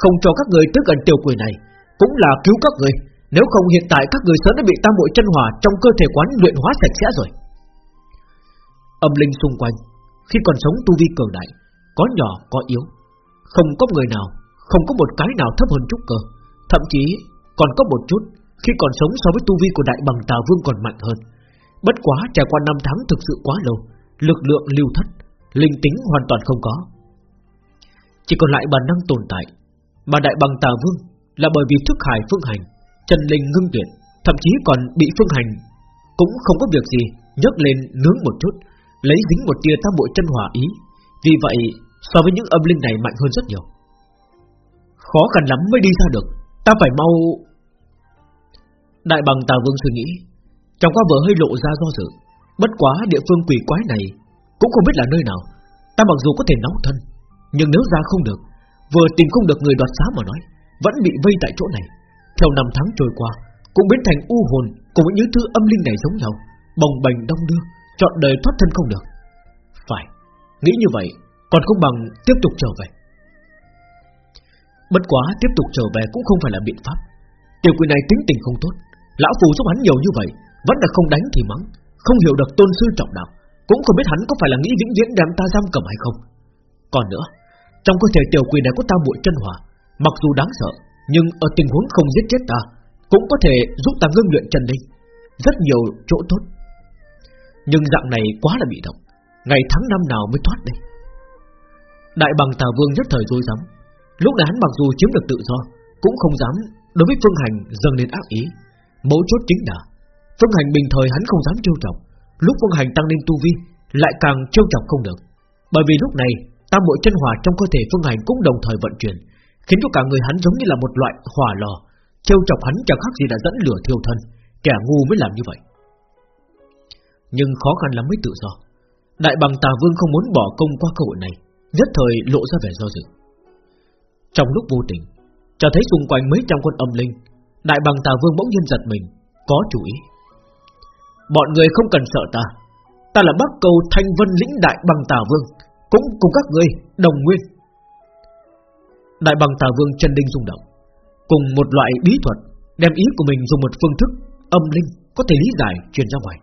Speaker 1: Không cho các người tới gần tiểu quỷ này, Cũng là cứu các người. Nếu không hiện tại các người sớm đã bị tam bội chân hỏa Trong cơ thể quán luyện hóa sạch sẽ rồi. Âm linh xung quanh, Khi còn sống tu vi cường đại, Có nhỏ, có yếu, Không có người nào, Không có một cái nào thấp hơn chút cơ, Thậm chí còn có một chút khi còn sống so với tu vi của đại bằng tà vương còn mạnh hơn. Bất quá trải qua năm tháng thực sự quá lâu, Lực lượng lưu thất, Linh tính hoàn toàn không có. Chỉ còn lại bản năng tồn tại. Mà đại bằng tà vương Là bởi vì thức hải phương hành, Chân linh ngưng tuyệt Thậm chí còn bị phương hành Cũng không có việc gì, nhấc lên nướng một chút, Lấy dính một tia tam bội chân hỏa ý. Vì vậy, so với những âm linh này mạnh hơn rất nhiều. Khó khăn lắm mới đi ra được. Ta phải mau Đại bằng tà vương suy nghĩ Trong qua vợ hơi lộ ra do dự. Bất quá địa phương quỷ quái này Cũng không biết là nơi nào. Ta mặc dù có thể nóng thân, Nhưng nếu ra không được, Vừa tìm không được người đoạt xá mà nói, Vẫn bị vây tại chỗ này. Theo năm tháng trôi qua, Cũng biến thành u hồn Cùng với những thứ âm linh này giống nhau, Bồng bềnh đông đưa, Chọn đời thoát thân không được. Phải, Nghĩ như vậy, Còn không bằng tiếp tục trở về. Bất quá tiếp tục trở về cũng không phải là biện pháp. Tiểu quỷ này tính tình không tốt Lão phù giúp hắn nhiều như vậy, Vẫn là không đánh thì mắng, Không hiểu được tôn sư trọng đạo, Cũng không biết hắn có phải là nghĩ vĩnh viễn đem ta giam cầm hay không. Còn nữa, Trong cơ thể tiểu quỷ này có ta muội chân hỏa, Mặc dù đáng sợ, Nhưng ở tình huống không giết chết ta, Cũng có thể giúp ta ngưng luyện chân linh, Rất nhiều chỗ tốt. Nhưng dạng này quá là bị động, Ngày tháng năm nào mới thoát đây? Đại bằng tà vương nhất thời dối rắm, Lúc này hắn mặc dù chiếm được tự do, Cũng không dám đối với Phương Hành dâng lên ác ý. Mấu chốt chính là, Phương Hành bình thời hắn không dám trêu chọc, Lúc Phương Hành tăng lên tu vi, Lại càng trêu chọc không được. Bởi vì lúc này, tam bộ chân hỏa trong cơ thể Phương Hành cũng đồng thời vận chuyển, Khiến cho cả người hắn giống như là một loại hỏa lò, Trêu chọc hắn chẳng khác gì đã dẫn lửa thiêu thân, Kẻ ngu mới làm như vậy. Nhưng khó khăn lắm mới tự do, Đại bằng tà vương không muốn bỏ công qua cơ hội này, Nhất thời lộ ra vẻ do dự. Trong lúc vô tình Cho thấy xung quanh mấy trăm con âm linh Đại bằng tà vương bỗng nhiên giật mình, Có chủ ý. Bọn người không cần sợ ta Ta là bắc cầu thanh vân lĩnh đại bằng tà vương, Cũng cùng các người đồng nguyên. Đại bằng tà vương chân đinh rung động, Cùng một loại bí thuật, Đem ý của mình dùng một phương thức Âm linh có thể lý giải truyền ra ngoài.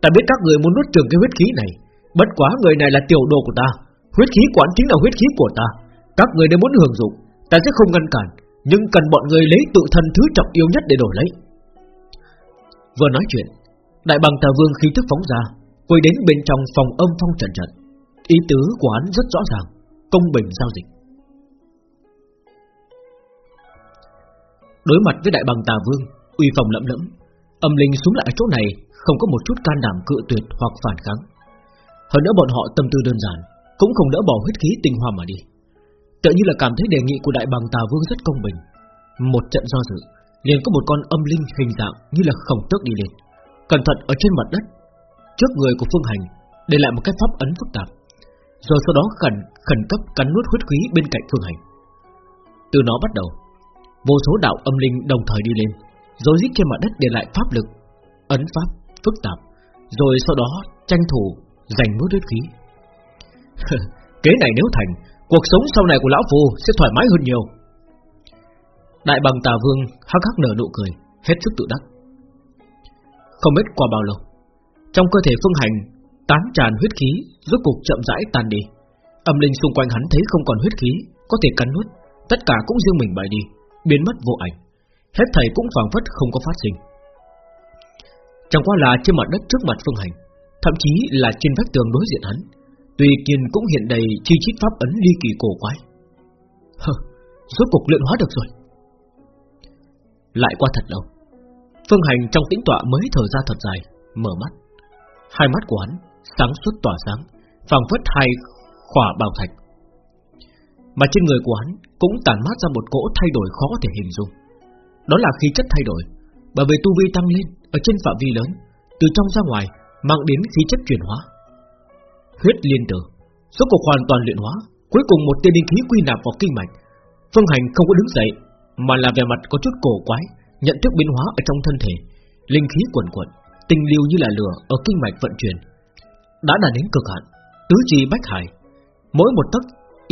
Speaker 1: Ta biết các người muốn nuốt trường cái huyết khí này, Bất quá người này là tiểu đồ của ta, Huyết khí quán chính là huyết khí của ta, Các người nếu muốn hưởng dụng, Ta sẽ không ngăn cản nhưng cần bọn người lấy tự thân thứ trọng yếu nhất để đổi lấy. Vừa nói chuyện, Đại bằng tà vương khí thức phóng ra Quay đến bên trong phòng âm phong trần trần Ý tứ của hắn rất rõ ràng, Công bình giao dịch. Đối mặt với đại bằng tà vương, Uy phòng lẫm lẫm, Âm linh xuống lại chỗ này Không có một chút can đảm cự tuyệt hoặc phản kháng. Hơn nữa bọn họ tâm tư đơn giản, Cũng không đỡ bỏ huyết khí tinh hoa mà đi. Tự như là cảm thấy đề nghị của đại bằng tà vương rất công bình Một trận do dự liền có một con âm linh hình dạng như là khổng tước đi lên, cẩn thận ở trên mặt đất, trước người của Phương Hành để lại một cái pháp ấn phức tạp, rồi sau đó khẩn khẩn cấp cắn nuốt huyết khí bên cạnh Phương Hành. Từ nó bắt đầu, vô số đạo âm linh đồng thời đi lên, rồi giết trên mặt đất để lại pháp lực, ấn pháp phức tạp, rồi sau đó tranh thủ giành nuốt huyết khí. Kế này nếu thành, cuộc sống sau này của lão phù sẽ thoải mái hơn nhiều. Đại bằng tà vương hắc hắc nở nụ cười, Hết sức tự đắc. Không biết qua bao lâu, Trong cơ thể phương hành Tán tràn huyết khí, Rốt cục chậm rãi tan đi. Âm linh xung quanh hắn thấy không còn huyết khí, Có thể cắn nuốt, Tất cả cũng riêng mình bay đi, Biến mất vô ảnh. Hết thầy cũng phảng phất không có phát sinh. Chẳng qua là trên mặt đất trước mặt phương hành, Thậm chí là trên vách tường đối diện hắn Tùy kiên cũng hiện đầy chi chít pháp ấn ly kỳ cổ quái. Hơ, rốt cục luyện hóa được rồi. Lại qua thật lâu Phương Hành trong tĩnh tọa mới thở ra thật dài Mở mắt. Hai mắt của hắn sáng suốt tỏa sáng phảng phất hai khỏa bảo thạch. Mà trên người của hắn Cũng tản mát ra một cỗ thay đổi khó có thể hình dung. Đó là khí chất thay đổi Bởi vì tu vi tăng lên Ở trên phạm vi lớn Từ trong ra ngoài mang đến khí chất chuyển hóa. Huyết liên tử. Số cuộc hoàn toàn luyện hóa, Cuối cùng một tia linh khí quy nạp vào kinh mạch. Phương Hành không có đứng dậy, Mà là vẻ mặt có chút cổ quái, Nhận thức biến hóa ở trong thân thể. Linh khí cuồn cuộn Tinh lưu như là lửa ở kinh mạch vận chuyển. Đã đạt đến cực hạn, Tứ chi bách hải. Mỗi một tấc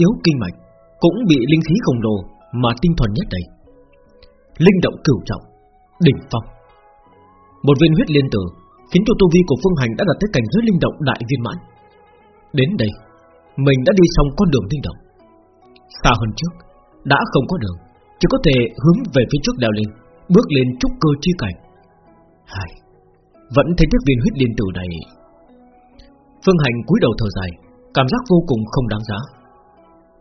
Speaker 1: yếu kinh mạch Cũng bị linh khí khổng lồ mà tinh thuần nhất đây Linh động cửu trọng, Đỉnh phong. Một viên huyết liên tử Khiến cho tu vi của Phương Hành đã đạt tới cảnh giới linh động đại viên mãn. Đến đây, Mình đã đi xong con đường linh động. Xa hơn trước, Đã không có đường, Chỉ có thể hướng về phía trước đèo lên, Bước lên trúc cơ chi cảnh. Hai, Vẫn thấy chiếc viên huyết liên tử này. Phương Hành cúi đầu thở dài, Cảm giác vô cùng không đáng giá.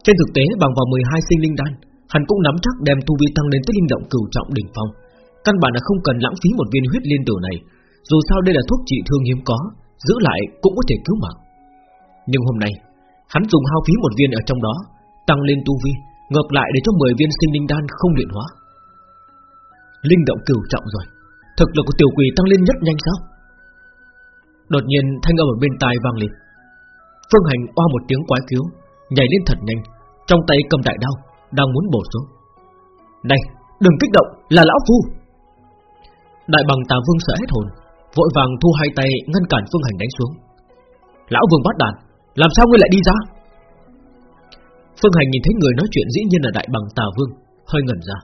Speaker 1: Trên thực tế, bằng vào 12 sinh linh đan, Hắn cũng nắm chắc đem tu vi tăng lên tới linh động cửu trọng đỉnh phong. Căn bản là không cần lãng phí một viên huyết liên tử này, Dù sao đây là thuốc trị thương hiếm có, Giữ lại cũng có thể cứu mạng. Nhưng hôm nay, Hắn dùng hao phí một viên ở trong đó, Tăng lên tu vi, Ngược lại để cho 10 viên sinh linh đan không luyện hóa. Linh động cửu trọng rồi, Thực lực của tiểu quỷ tăng lên rất nhanh sao? Đột nhiên, thanh âm ở bên tai vang lên. Phương Hành oa một tiếng quái cứu Nhảy lên thật nhanh, Trong tay cầm đại đao, Đang muốn bổ xuống. Này, đừng kích động, là lão phu. Đại bằng tà vương sợ hết hồn, Vội vàng thu hai tay ngăn cản Phương Hành đánh xuống. Lão vương bắt đàn làm sao ngươi lại đi ra? Phương Hành nhìn thấy người nói chuyện dĩ nhiên là đại bằng tà vương, Hơi ngẩn ra.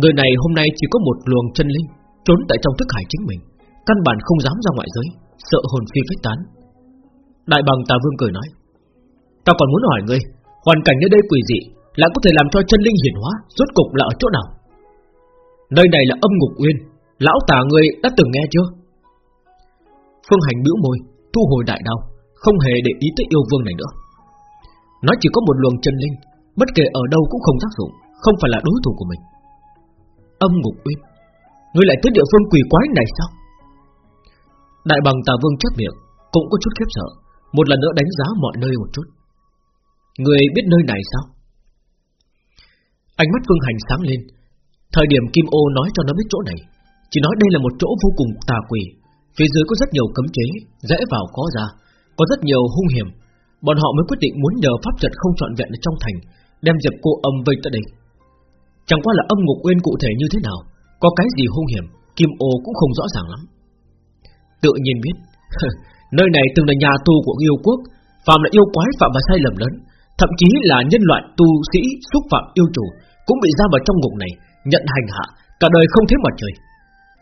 Speaker 1: Người này hôm nay chỉ có một luồng chân linh Trốn tại trong thức hải chính mình, Căn bản không dám ra ngoại giới, Sợ hồn phi phách tán. Đại bằng tà vương cười nói, Ta còn muốn hỏi ngươi, Hoàn cảnh nơi đây quỷ dị Lại có thể làm cho chân linh hiển hóa, Rốt cục là ở chỗ nào? Nơi này là âm ngục uyên, Lão tà ngươi đã từng nghe chưa? Phương hành bĩu môi, Thu hồi đại đao. Không hề để ý tới yêu vương này nữa. Nó chỉ có một luồng chân linh, Bất kể ở đâu cũng không tác dụng, Không phải là đối thủ của mình. Âm ngục uyên, Ngươi lại tới địa phương quỷ quái này sao? Đại bằng tà vương chép miệng, Cũng có chút khiếp sợ, Một lần nữa đánh giá mọi nơi một chút. Người biết nơi này sao? Ánh mắt Phương Hành sáng lên, Thời điểm Kim Ô nói cho nó biết chỗ này, Chỉ nói đây là một chỗ vô cùng tà quỷ, Phía dưới có rất nhiều cấm chế Dễ vào khó ra có rất nhiều hung hiểm. Bọn họ mới quyết định muốn nhờ pháp trận không trọn vẹn ở trong thành, Đem dẹp cô âm vây tới đây. Chẳng qua là âm ngục uyên cụ thể như thế nào, Có cái gì hung hiểm, Kim ô cũng không rõ ràng lắm. Tự nhiên biết, Nơi này từng là nhà tù của yêu quốc Phạm là yêu quái phạm và sai lầm lớn, Thậm chí là nhân loại, tu sĩ, xúc phạm yêu chủ, Cũng bị giam vào trong ngục này, Nhận hành hạ, Cả đời không thấy mặt trời.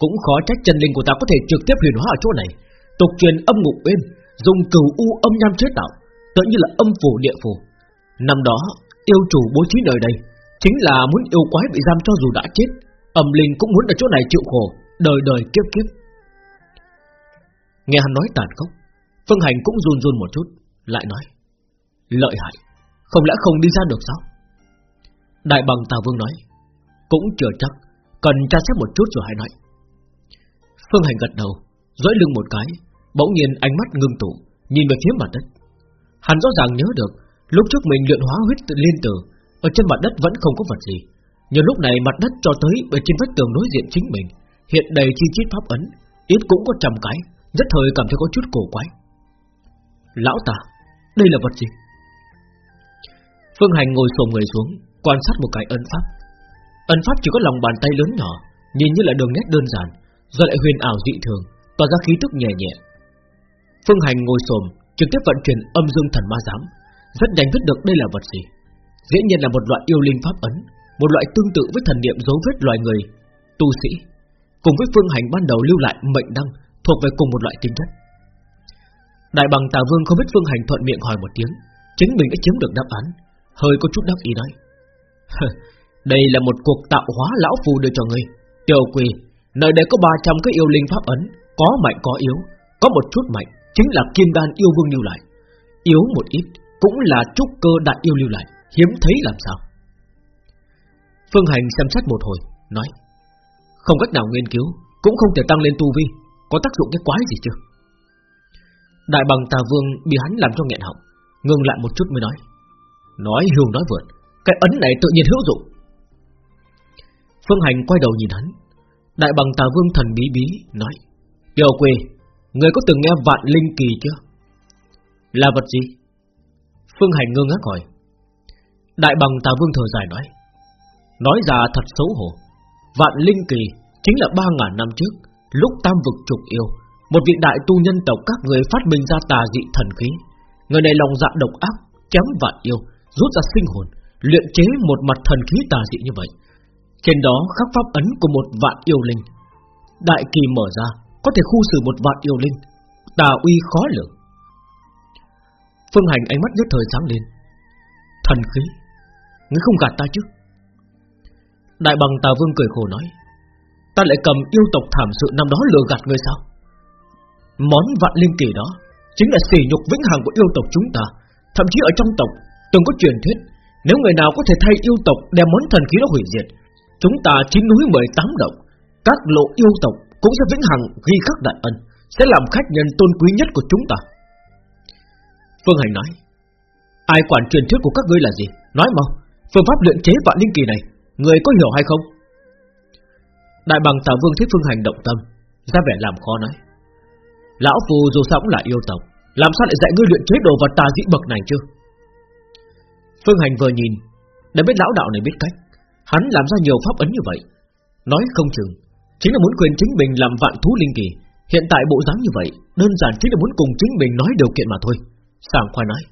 Speaker 1: Cũng khó trách chân linh của ta có thể trực tiếp huyền hóa ở chỗ này, Tục truyền âm ngục uyên Dùng cửu u âm nham chế tạo Tự như là âm phủ địa phủ. Năm đó, yêu chủ bố trí nơi đây Chính là muốn yêu quái bị giam cho dù đã chết, Âm linh cũng muốn ở chỗ này chịu khổ, Đời đời kiếp kiếp. Nghe hắn nói tàn khốc, Phương Hành cũng run run một chút, Lại nói, Lợi hại, Không lẽ không đi ra được sao? Đại bằng Tào Vương nói, Cũng chưa chắc, Cần tra xét một chút rồi hãy nói. Phương Hành gật đầu Dõi lưng một cái Bỗng nhiên ánh mắt ngưng tụ, Nhìn về phía mặt đất. Hắn rõ ràng nhớ được, Lúc trước mình luyện hóa huyết liên tử, Ở trên mặt đất vẫn không có vật gì. Nhưng lúc này mặt đất cho tới Ở trên vách tường đối diện chính mình, Hiện đầy chi chít pháp ấn, Ít cũng có trăm cái Rất thời cảm thấy có chút cổ quái. Lão tà, Đây là vật gì? Phương Hành ngồi xổm người xuống, Quan sát một cái ân pháp. Ân pháp chỉ có lòng bàn tay lớn nhỏ, Nhìn như là đường nét đơn giản Rồi lại huyền ảo dị thường, Tỏa ra khí tức nhẹ nhẹ. Phương Hành ngồi xổm, Trực tiếp vận chuyển âm dương thần ma giám. Rất nhanh biết được đây là vật gì. Dĩ nhiên là một loại yêu linh pháp ấn, Một loại tương tự với thần niệm dấu vết loài người, Tu sĩ, Cùng với Phương Hành ban đầu lưu lại mệnh đăng, Thuộc về cùng một loại tính chất. Đại bằng Tà Vương không biết Phương Hành thuận miệng hỏi một tiếng, Chính mình đã chiếm được đáp án, Hơi có chút đắc ý nói. Đây là một cuộc tạo hóa lão phù đưa cho ngươi. Tiểu quỳ, Nơi đây có 300 cái yêu linh pháp ấn, Có mạnh có yếu, Có một chút mạnh. Chính là kim đan yêu vương lưu lại. Yếu một ít, Cũng là trúc cơ đại yêu lưu lại, Hiếm thấy làm sao? Phương Hành xem xét một hồi, Nói, Không cách nào nghiên cứu, Cũng không thể tăng lên tu vi, Có tác dụng cái quái gì chứ? Đại bằng tà vương bị hắn làm cho nghẹn họng, Ngừng lại một chút mới nói Nói hưu nói vượt Cái ấn này tự nhiên hữu dụng. Phương Hành quay đầu nhìn hắn, Đại bằng tà vương thần bí bí, Nói Tiểu quê Người có từng nghe vạn linh kỳ chưa? Là vật gì? Phương Hành ngơ ngác hỏi. Đại bằng tà vương thở dài nói. Nói ra thật xấu hổ. Vạn Linh Kỳ chính là ba ngàn năm trước, Lúc tam vực trục yêu, Một vị đại tu nhân tộc các người phát minh ra tà dị thần khí. Người này lòng dạ độc ác Chém vạn yêu, Rút ra sinh hồn, Luyện chế một mặt thần khí tà dị như vậy. Trên đó khắc pháp ấn của một vạn yêu linh. Đại kỳ mở ra có thể khu xử một vạn yêu linh. Tà uy khó lường. Phương Hành ánh mắt nhất thời sáng lên. Thần khí, Ngươi không gạt ta chứ? Đại bằng tà vương cười khổ nói, Ta lại cầm yêu tộc thảm sự năm đó lừa gạt ngươi sao? Món vạn linh kỳ đó Chính là sỉ nhục vĩnh hằng của yêu tộc chúng ta. Thậm chí ở trong tộc Từng có truyền thuyết, Nếu người nào có thể thay yêu tộc đem món thần khí đó hủy diệt, Chúng ta chín núi 18 động, Các lộ yêu tộc cũng sẽ vĩnh hằng ghi khắc đại ân, Sẽ làm khách nhân tôn quý nhất của chúng ta. Phương Hành nói, Ai quản truyền thuyết của các ngươi là gì? Nói mau, Phương pháp luyện chế vạn linh kỳ này, Người có hiểu hay không? Đại bằng tào vương thấy Phương Hành động tâm, ra vẻ làm khó nói, Lão phù dù sao cũng là yêu tộc, Làm sao lại dạy ngươi luyện chế đồ vật tà dị bậc này chứ? Phương Hành vừa nhìn, Đã biết lão đạo này biết cách, Hắn làm ra nhiều pháp ấn như vậy, Nói không chừng Chính là muốn quyền chính mình làm vạn thú linh kỳ. Hiện tại bộ dáng như vậy, Đơn giản chính là muốn cùng chính mình nói điều kiện mà thôi. Sảng khoai nói,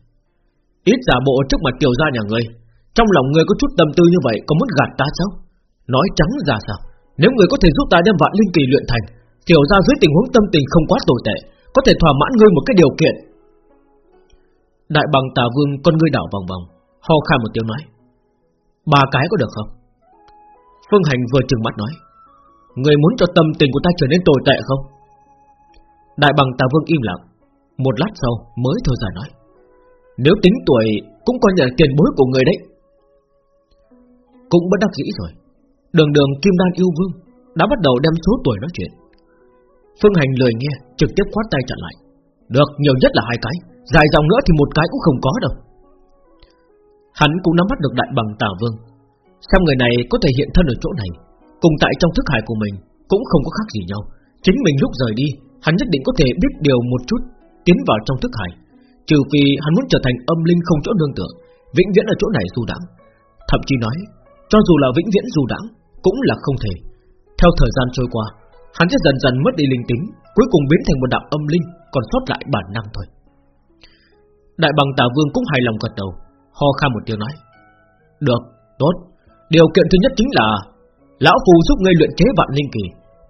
Speaker 1: Ít giả bộ trước mặt tiểu gia nhà ngươi. Trong lòng ngươi có chút tâm tư như vậy, Có muốn gạt ta sao? Nói trắng ra sao? Nếu ngươi có thể giúp ta đem vạn linh kỳ luyện thành, Tiểu gia dưới tình huống tâm tình không quá tồi tệ, Có thể thỏa mãn ngươi một cái điều kiện. Đại bằng tà vương con ngươi đảo vòng vòng, Ho khan một tiếng nói, Ba cái có được không? Phương Hành vừa trừng mắt nói Người muốn cho tâm tình của ta trở nên tồi tệ không? Đại bằng tà vương im lặng. Một lát sau mới thở dài nói. Nếu tính tuổi Cũng coi như là tiền bối của người đấy. Cũng bất đắc dĩ rồi. Đường đường kim đan yêu vương Đã bắt đầu đem số tuổi nói chuyện. Phương Hành lời nghe Trực tiếp quát tay chặn lại. Được, nhiều nhất là hai cái. Dài dòng nữa thì một cái cũng không có đâu. Hắn cũng nắm bắt được đại bằng tà vương. Xem người này có thể hiện thân ở chỗ này Cùng tại trong thức hải của mình Cũng không có khác gì nhau. Chính mình lúc rời đi Hắn nhất định có thể biết điều một chút Tiến vào trong thức hải. Trừ vì hắn muốn trở thành âm linh không chỗ nương tựa Vĩnh viễn ở chỗ này du đãng. Thậm chí nói Cho dù là vĩnh viễn du đãng Cũng là không thể. Theo thời gian trôi qua Hắn sẽ dần dần mất đi linh tính Cuối cùng biến thành một đạo âm linh Còn sót lại bản năng thôi. Đại bằng tà vương cũng hài lòng gật đầu Ho khan một tiếng nói Được, tốt. Điều kiện thứ nhất chính là Lão Phù giúp ngươi luyện chế vạn linh kỳ.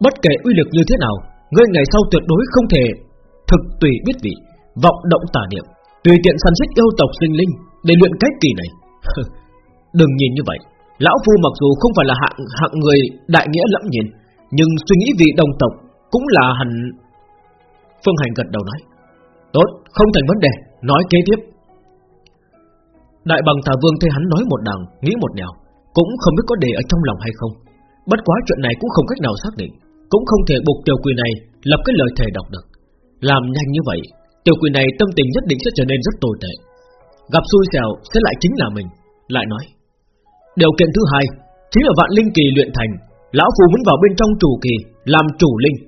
Speaker 1: Bất kể uy lực như thế nào Ngươi ngày sau tuyệt đối không thể Thực tùy biết vị Vọng động tả niệm Tùy tiện săn giết yêu tộc sinh linh Để luyện cái kỳ này. Đừng nhìn như vậy. Lão Phu mặc dù không phải là hạng hạng người đại nghĩa lẫm nhìn Nhưng suy nghĩ vì đồng tộc Cũng là hẳn. Phương Hành gật đầu nói Tốt, không thành vấn đề, nói kế tiếp. Đại bằng tà vương thấy hắn nói một đằng Nghĩ một nẻo Cũng không biết có để ở trong lòng hay không. Bất quá chuyện này cũng không cách nào xác định, Cũng không thể buộc tiểu quỷ này Lập cái lời thề đọc được. Làm nhanh như vậy Tiểu quỷ này tâm tình nhất định sẽ trở nên rất tồi tệ. Gặp xui xẻo sẽ lại chính là mình, Lại nói. Điều kiện thứ hai, Chính là vạn linh kỳ luyện thành, Lão Phù muốn vào bên trong chủ kỳ Làm chủ linh.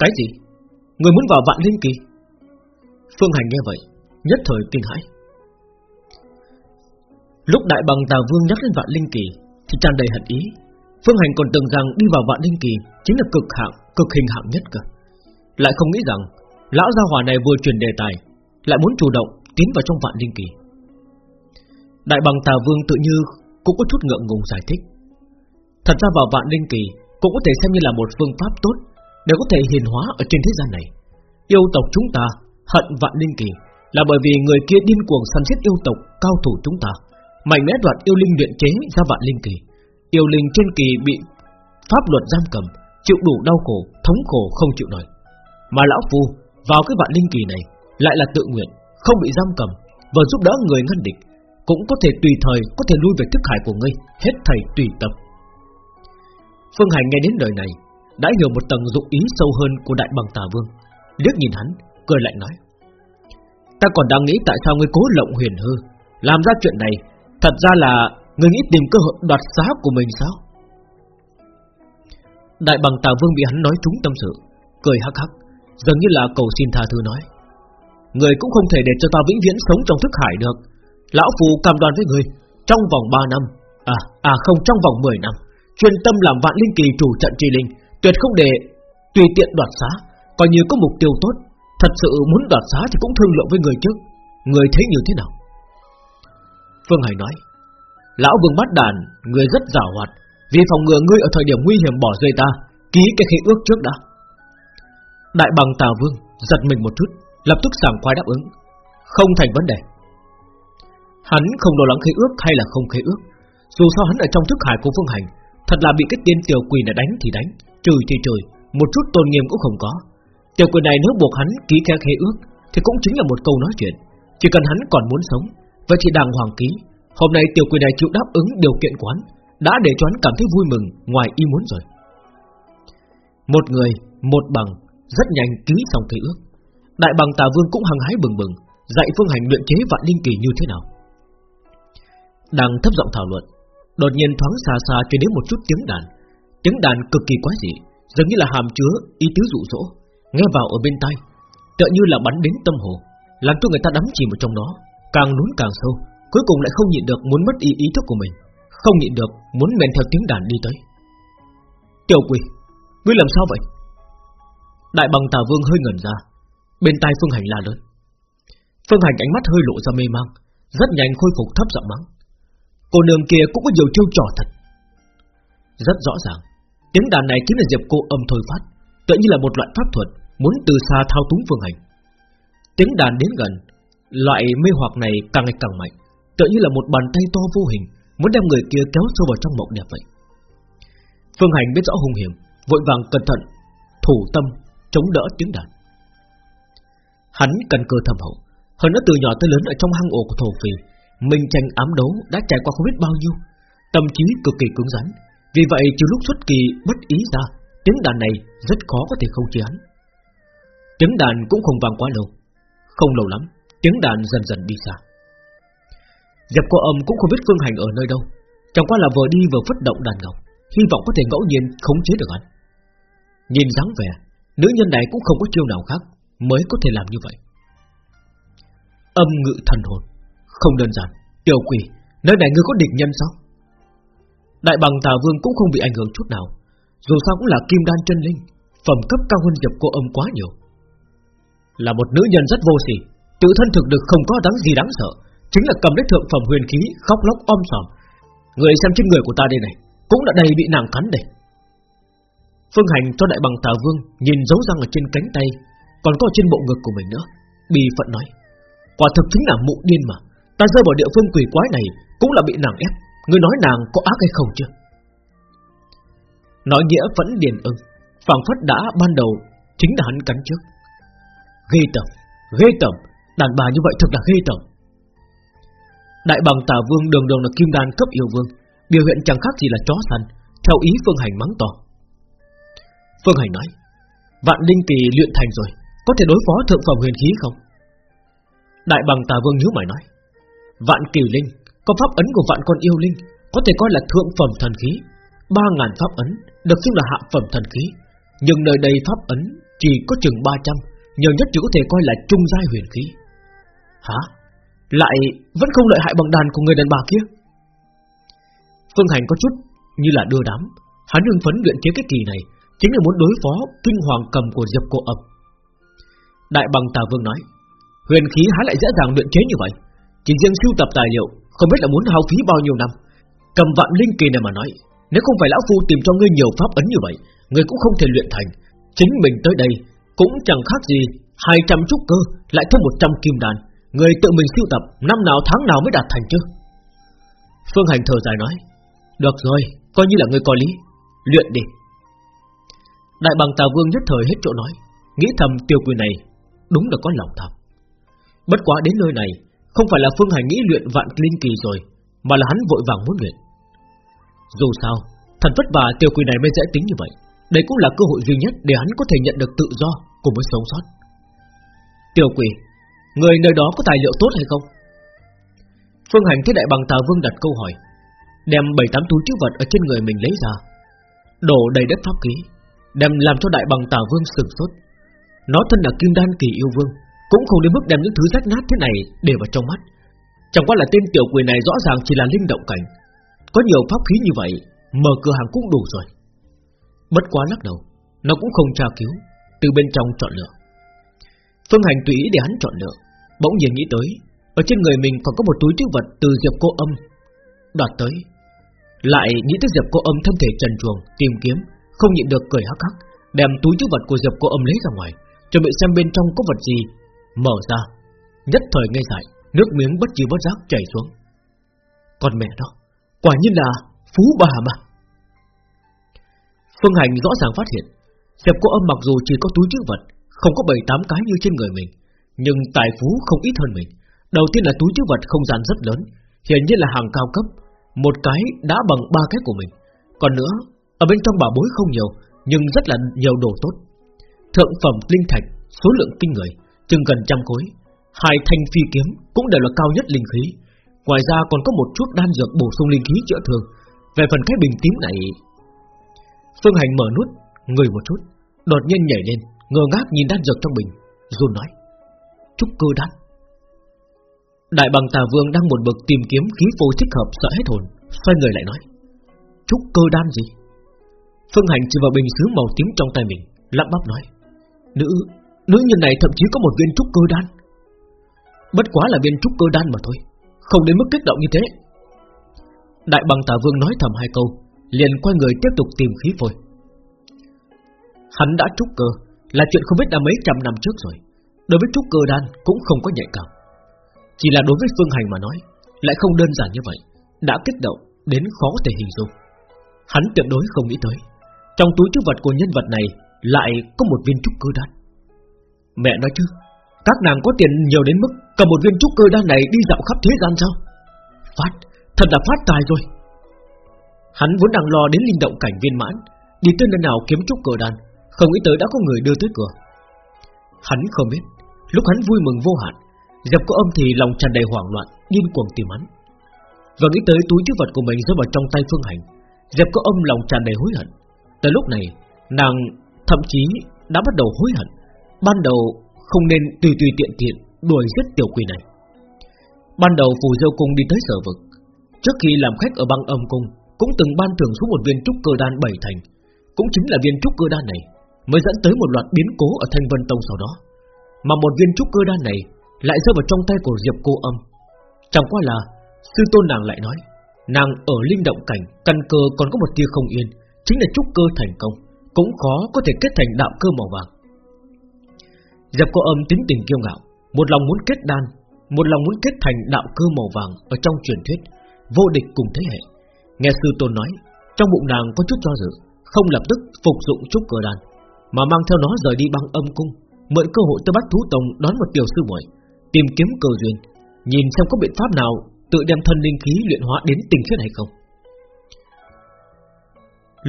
Speaker 1: Cái gì? Người muốn vào vạn linh kỳ? Phương Hành nghe vậy, Nhất thời kinh hãi. Lúc đại bằng tà vương nhắc đến vạn linh kỳ Thì tràn đầy hận ý. Phương Hành còn tưởng rằng đi vào vạn linh kỳ Chính là cực hạng, cực hình hạng nhất cơ. Lại không nghĩ rằng Lão gia hỏa này vừa truyền đề tài Lại muốn chủ động tiến vào trong vạn linh kỳ. Đại bằng tà vương tự như Cũng có chút ngượng ngùng giải thích. Thật ra vào vạn linh kỳ Cũng có thể xem như là một phương pháp tốt Để có thể hiền hóa ở trên thế gian này. Yêu tộc chúng ta hận vạn linh kỳ Là bởi vì người kia điên cuồng săn giết yêu tộc Cao thủ chúng ta Mạnh mẽ đoạt yêu linh luyện chế ra vạn linh kỳ. Yêu linh trên kỳ bị Pháp luật giam cầm Chịu đủ đau khổ, thống khổ không chịu nổi. Mà lão phu vào cái vạn linh kỳ này Lại là tự nguyện, không bị giam cầm Và giúp đỡ người ngăn địch Cũng có thể tùy thời có thể lui về thức hải của ngươi Hết thầy tùy tập Phương Hành nghe đến lời này Đã hiểu một tầng dụng ý sâu hơn của đại bằng tà vương. Liếc nhìn hắn, cười lạnh nói Ta còn đang nghĩ tại sao ngươi cố lộng huyền hư? Làm ra chuyện này Thật ra là người nghĩ tìm cơ hội đoạt xá của mình sao? Đại bằng tà vương bị hắn nói trúng tâm sự Cười hắc hắc Dường như là cầu xin tha thứ nói. Người cũng không thể để cho ta vĩnh viễn sống trong thức hải được. Lão Phù cam đoan với người Trong vòng 3 năm À, à không trong vòng 10 năm Chuyên tâm làm vạn linh kỳ chủ trận tri linh Tuyệt không để tùy tiện đoạt xá Coi như có mục tiêu tốt Thật sự muốn đoạt xá thì cũng thương lượng với người trước. Người thấy như thế nào? Phương Hải nói Lão Vương bắt đàn Người rất giả hoạt. Vì phòng ngừa ngươi ở thời điểm nguy hiểm bỏ rơi ta Ký cái khế ước trước đã. Đại bằng Tà Vương giật mình một chút Lập tức sảng khoái đáp ứng. Không thành vấn đề. Hắn không lo lắng khế ước hay là không khế ước. Dù sao hắn ở trong thức hải của Phương Hành Thật là bị cái tiên tiểu quỷ này đánh thì đánh trời thì trời, Một chút tôn nghiêm cũng không có. Tiểu quỷ này nếu buộc hắn ký cái khế ước Thì cũng chính là một câu nói chuyện. Chỉ cần hắn còn muốn sống Vậy thì đàng hoàng ký. Hôm nay tiểu quỷ này chịu đáp ứng điều kiện của hắn Đã để cho hắn cảm thấy vui mừng Ngoài ý muốn rồi. Một người, một bằng Rất nhanh ký xong khế ước. Đại bằng tà vương cũng hăng hái bừng bừng Dạy phương hành luyện chế vạn linh kỳ như thế nào. Đang thấp giọng thảo luận Đột nhiên thoáng xa xa truyền đến một chút tiếng đàn. Tiếng đàn cực kỳ quái dị giống như là hàm chứa ý tứ dụ dỗ Nghe vào ở bên tai Tựa như là bắn đến tâm hồ Làm cho người ta đắm chìm ở trong đó Càng lún càng sâu. Cuối cùng lại không nhịn được muốn mất ý ý thức của mình. Không nhịn được muốn men theo tiếng đàn đi tới. Tiểu quỷ, Ngươi làm sao vậy? Đại bằng tà vương hơi ngẩn ra. Bên tai Phương Hành la lớn. Phương Hành ánh mắt hơi lộ ra mê mang, Rất nhanh khôi phục thấp giọng mắng. Cô nương kia cũng có nhiều chiêu trò thật. Rất rõ ràng, Tiếng đàn này chính là Diệp cô âm thôi phát, Tựa như là một loại pháp thuật Muốn từ xa thao túng Phương Hành. Tiếng đàn đến gần, Loại mê hoặc này càng ngày càng mạnh. Tựa như là một bàn tay to vô hình, Muốn đem người kia kéo sâu vào trong mộng đẹp vậy. Phương Hành biết rõ hung hiểm, Vội vàng cẩn thận, Thủ tâm chống đỡ tiếng đàn. Hắn cần cơ thâm hậu, Hơn nữa từ nhỏ tới lớn ở trong hang ổ của thổ phì Minh tranh ám đấu đã trải qua không biết bao nhiêu, Tâm trí cực kỳ cứng rắn, Vì vậy trừ lúc xuất kỳ bất ý ra, Tiếng đàn này rất khó có thể không chế hắn. Tiếng đàn cũng không vang quá lâu, Không lâu lắm, Tiếng đàn dần dần đi xa. Diệp cô âm cũng không biết Phương Hành ở nơi đâu. Chẳng qua là vừa đi vừa phất động đàn ngọc, Hy vọng có thể ngẫu nhiên khống chế được hắn. Nhìn dáng vẻ, Nữ nhân này cũng không có chiêu nào khác, Mới có thể làm như vậy. Âm ngự thần hồn, Không đơn giản. Tiểu quỷ, Nơi này ngươi có địch nhân sao? Đại bằng tà vương cũng không bị ảnh hưởng chút nào. Dù sao cũng là kim đan chân linh, Phẩm cấp cao hơn diệp cô âm quá nhiều. Là một nữ nhân rất vô sỉ, Tự thân thực được không có đáng gì đáng sợ. Chính là cầm lấy thượng phẩm huyền khí Khóc lóc om sòm. Người xem trên người của ta đây này Cũng đã đầy bị nàng cắn đây. Phương Hành cho đại bằng tà vương Nhìn dấu răng ở trên cánh tay Còn có trên bộ ngực của mình nữa Bì phận nói. Quả thực chính là mụ điên mà. Ta rơi vào địa phương quỷ quái này Cũng là bị nàng ép. Người nói nàng có ác hay không chứ? Nói nghĩa vẫn điền ưng. Phảng phất đã ban đầu Chính là hắn cắn trước. Ghê tởm, ghê tởm. Đàn bà như vậy thật là ghê tởm. Đại bằng tà vương đường đường là kim đan cấp yêu vương, Biểu hiện chẳng khác gì là chó săn, Theo ý Phương Hành mắng to. Phương Hành nói, Vạn linh kỳ luyện thành rồi, Có thể đối phó thượng phẩm huyền khí không? Đại bằng tà vương nhớ mày nói, Vạn kỳ linh, Có pháp ấn của vạn con yêu linh, Có thể coi là thượng phẩm thần khí, Ba ngàn pháp ấn Được xưng là hạ phẩm thần khí, Nhưng nơi đây pháp ấn Chỉ có chừng 300 Nhiều nhất chỉ có thể coi là trung giai huyền khí. Hả? Lại vẫn không lợi hại bằng đàn của người đàn bà kia. Phương Hành có chút Như là đưa đám. Hắn hưng phấn luyện chế cái kỳ này, Chính là muốn đối phó kinh hoàng cầm của Diệp Cô Âm. Đại bằng Tà Vương nói, Huyền khí há lại dễ dàng luyện chế như vậy. Chỉ riêng sưu tập tài liệu, Không biết là muốn hao phí bao nhiêu năm. Cầm vạn linh kỳ này mà nói, Nếu không phải Lão Phu tìm cho ngươi nhiều pháp ấn như vậy, Ngươi cũng không thể luyện thành. Chính mình tới đây, cũng chẳng khác gì 200 trúc cơ, lại thêm 100 kim đàn Người tự mình sưu tập Năm nào tháng nào mới đạt thành chứ? Phương Hành thở dài nói Được rồi, coi như là người có lý. Luyện đi. Đại bằng Tà Vương nhất thời hết chỗ nói Nghĩ thầm tiêu quyền này Đúng là có lòng thật Bất quá đến nơi này Không phải là Phương Hành nghĩ luyện vạn linh kỳ rồi Mà là hắn vội vàng muốn luyện. Dù sao Thần vất vả tiêu quyền này mới dễ tính như vậy Đây cũng là cơ hội duy nhất để hắn có thể nhận được tự do Cùng với sống sót. Tiêu quỷ Người nơi đó có tài liệu tốt hay không? Phương Hành thấy đại bằng Tà Vương đặt câu hỏi, Đem bảy tám túi chữ vật ở trên người mình lấy ra, Đổ đầy đất pháp khí, Đem làm cho đại bằng Tà Vương sừng sốt. Nó thân là kim đan kỳ yêu vương, Cũng không đến mức đem những thứ rách nát thế này để vào trong mắt. Chẳng qua là tên tiểu quỷ này rõ ràng chỉ là linh động cảnh. Có nhiều pháp khí như vậy, Mở cửa hàng cũng đủ rồi. Bất quá lắc đầu, Nó cũng không tra cứu, Từ bên trong chọn lựa. Phương Hành tùy ý để hắn chọn lựa, Bỗng nhiên nghĩ tới, Ở trên người mình còn có một túi chữ vật từ Diệp Cô Âm. Đoạt tới, Lại nghĩ tới Diệp Cô Âm thân thể trần truồng, Tìm kiếm, Không nhịn được cười hắc hắc, Đem túi chữ vật của Diệp Cô Âm lấy ra ngoài, Chuẩn bị xem bên trong có vật gì. Mở ra, Nhất thời ngây dại Nước miếng bất chi bất giác chảy xuống. Còn mẹ đó Quả nhiên là phú bà mà. Phương Hành rõ ràng phát hiện, Diệp Cô Âm mặc dù chỉ có túi chữ vật không có bảy tám cái như trên người mình. Nhưng tài phú không ít hơn mình. Đầu tiên là túi chứa vật không gian rất lớn. Hiện nhiên là hàng cao cấp. Một cái đã bằng ba cái của mình. Còn nữa, Ở bên trong bảo bối không nhiều, Nhưng rất là nhiều đồ tốt. Thượng phẩm linh thạch, Số lượng kinh người, Chừng gần trăm khối. Hai thanh phi kiếm cũng đều là cao nhất linh khí. Ngoài ra còn có một chút đan dược bổ sung linh khí chữa thương. Về phần cái bình tím này, Phương Hành mở nút Người một chút, Đột nhiên nhảy lên. Ngơ ngác nhìn đan dược trong bình rồi nói Trúc cơ đan. Đại bằng tà vương đang một bực tìm kiếm khí phô thích hợp sợ hết hồn Xoay người lại nói Trúc cơ đan gì? Phương Hành chỉ vào bình sứ màu tím trong tay mình Lắp bắp nói Nữ, nữ nhân này thậm chí có một viên trúc cơ đan. Bất quá là viên trúc cơ đan mà thôi Không đến mức kích động như thế. Đại bằng tà vương nói thầm hai câu Liền quay người tiếp tục tìm khí phôi. Hắn đã trúc cơ là chuyện không biết đã mấy trăm năm trước rồi. Đối với trúc cơ đan cũng không có nhạy cảm. Chỉ là đối với phương hành mà nói, Lại không đơn giản như vậy, Đã kích động đến khó thể hình dung. Hắn tuyệt đối không nghĩ tới, Trong túi chứa vật của nhân vật này Lại có một viên trúc cơ đan. Mẹ nói chứ, Các nàng có tiền nhiều đến mức Cầm một viên trúc cơ đan này đi dạo khắp thế gian sao? Phát, Thật là phát tài rồi. Hắn vốn đang lo đến linh động cảnh viên mãn, Đi tới nơi nào kiếm trúc cơ đan. Không nghĩ tới đã có người đưa tới cửa. Hắn không biết, Lúc hắn vui mừng vô hạn Dẹp có âm thì lòng tràn đầy hoảng loạn, Điên cuồng tìm hắn. Và nghĩ tới túi chứa vật của mình rơi vào trong tay phương hành Dẹp có âm lòng tràn đầy hối hận. Tới lúc này, Nàng thậm chí đã bắt đầu hối hận, Ban đầu không nên tùy tùy tiện tiện Đuổi giết tiểu quỷ này. Ban đầu phù diêu cung đi tới sở vực, Trước khi làm khách ở băng âm cung, Cũng từng ban thưởng xuống một viên trúc cơ đan bảy thành, Cũng chính là viên trúc cơ đan này. Mới dẫn tới một loạt biến cố ở Thanh Vân Tông sau đó, Mà một viên trúc cơ đan này Lại rơi vào trong tay của Diệp cô âm. Chẳng qua là Sư tôn nàng lại nói, Nàng ở linh động cảnh, Căn cơ còn có một tia không yên, Chính là trúc cơ thành công, Cũng khó có thể kết thành đạo cơ màu vàng. Diệp cô âm tính tình kiêu ngạo, Một lòng muốn kết đan, Một lòng muốn kết thành đạo cơ màu vàng Ở trong truyền thuyết, Vô địch cùng thế hệ. Nghe sư tôn nói, Trong bụng nàng có chút do dự, Không lập tức phục dụng trúc cơ đan. Mà mang theo nó rời đi băng âm cung, Mượn cơ hội tới bắt thú tông đón một tiểu sư muội, Tìm kiếm cơ duyên, Nhìn xem có biện pháp nào Tự đem thân linh khí luyện hóa đến tình khiết hay không.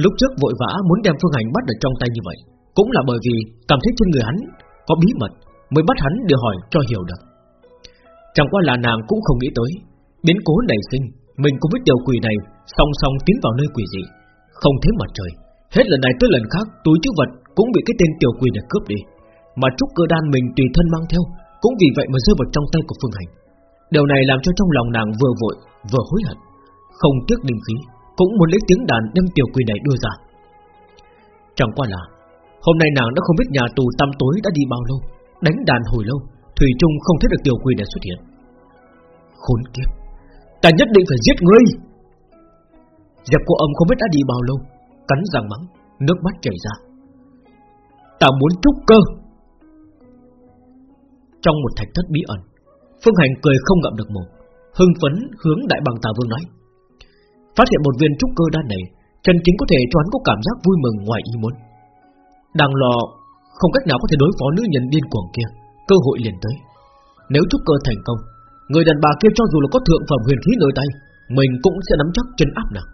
Speaker 1: Lúc trước vội vã muốn đem phương hành bắt ở trong tay như vậy, Cũng là bởi vì cảm thấy trên người hắn Có bí mật, Mới bắt hắn để hỏi cho hiểu được. Chẳng qua là nàng cũng không nghĩ tới, Biến cố nảy sinh, Mình cũng biết tiểu quỷ này Song song tiến vào nơi quỷ dị, Không thấy mặt trời, Hết lần này tới lần khác túi chữ vật cũng bị cái tên tiểu quỷ này cướp đi. Mà trúc cơ đan mình tùy thân mang theo, Cũng vì vậy mà rơi vào trong tay của Phương Hành. Điều này làm cho trong lòng nàng vừa vội, Vừa hối hận. Không tiếc linh khí, Cũng muốn lấy tiếng đàn đem tiểu quỷ này đưa ra. Chẳng qua là, Hôm nay nàng đã không biết nhà tù tăm tối đã đi bao lâu, Đánh đàn hồi lâu, Thủy Trung không thấy được tiểu quỷ này xuất hiện. Khốn kiếp, Ta nhất định phải giết ngươi! Dẹp cô âm không biết đã đi bao lâu, Cắn răng mắng, Nước mắt chảy ra. Ta muốn trúc cơ. Trong một thạch thất bí ẩn, Phương Hành cười không ngậm được mồm, Hưng phấn hướng đại bằng tà vương nói, Phát hiện một viên trúc cơ đan này, Chân chính có thể cho hắn có cảm giác vui mừng ngoài ý muốn. Đang lo, Không cách nào có thể đối phó nữ nhân điên cuồng kia, Cơ hội liền tới. Nếu trúc cơ thành công, Người đàn bà kia cho dù là có thượng phẩm huyền khí nơi tay, Mình cũng sẽ nắm chắc chân áp nàng.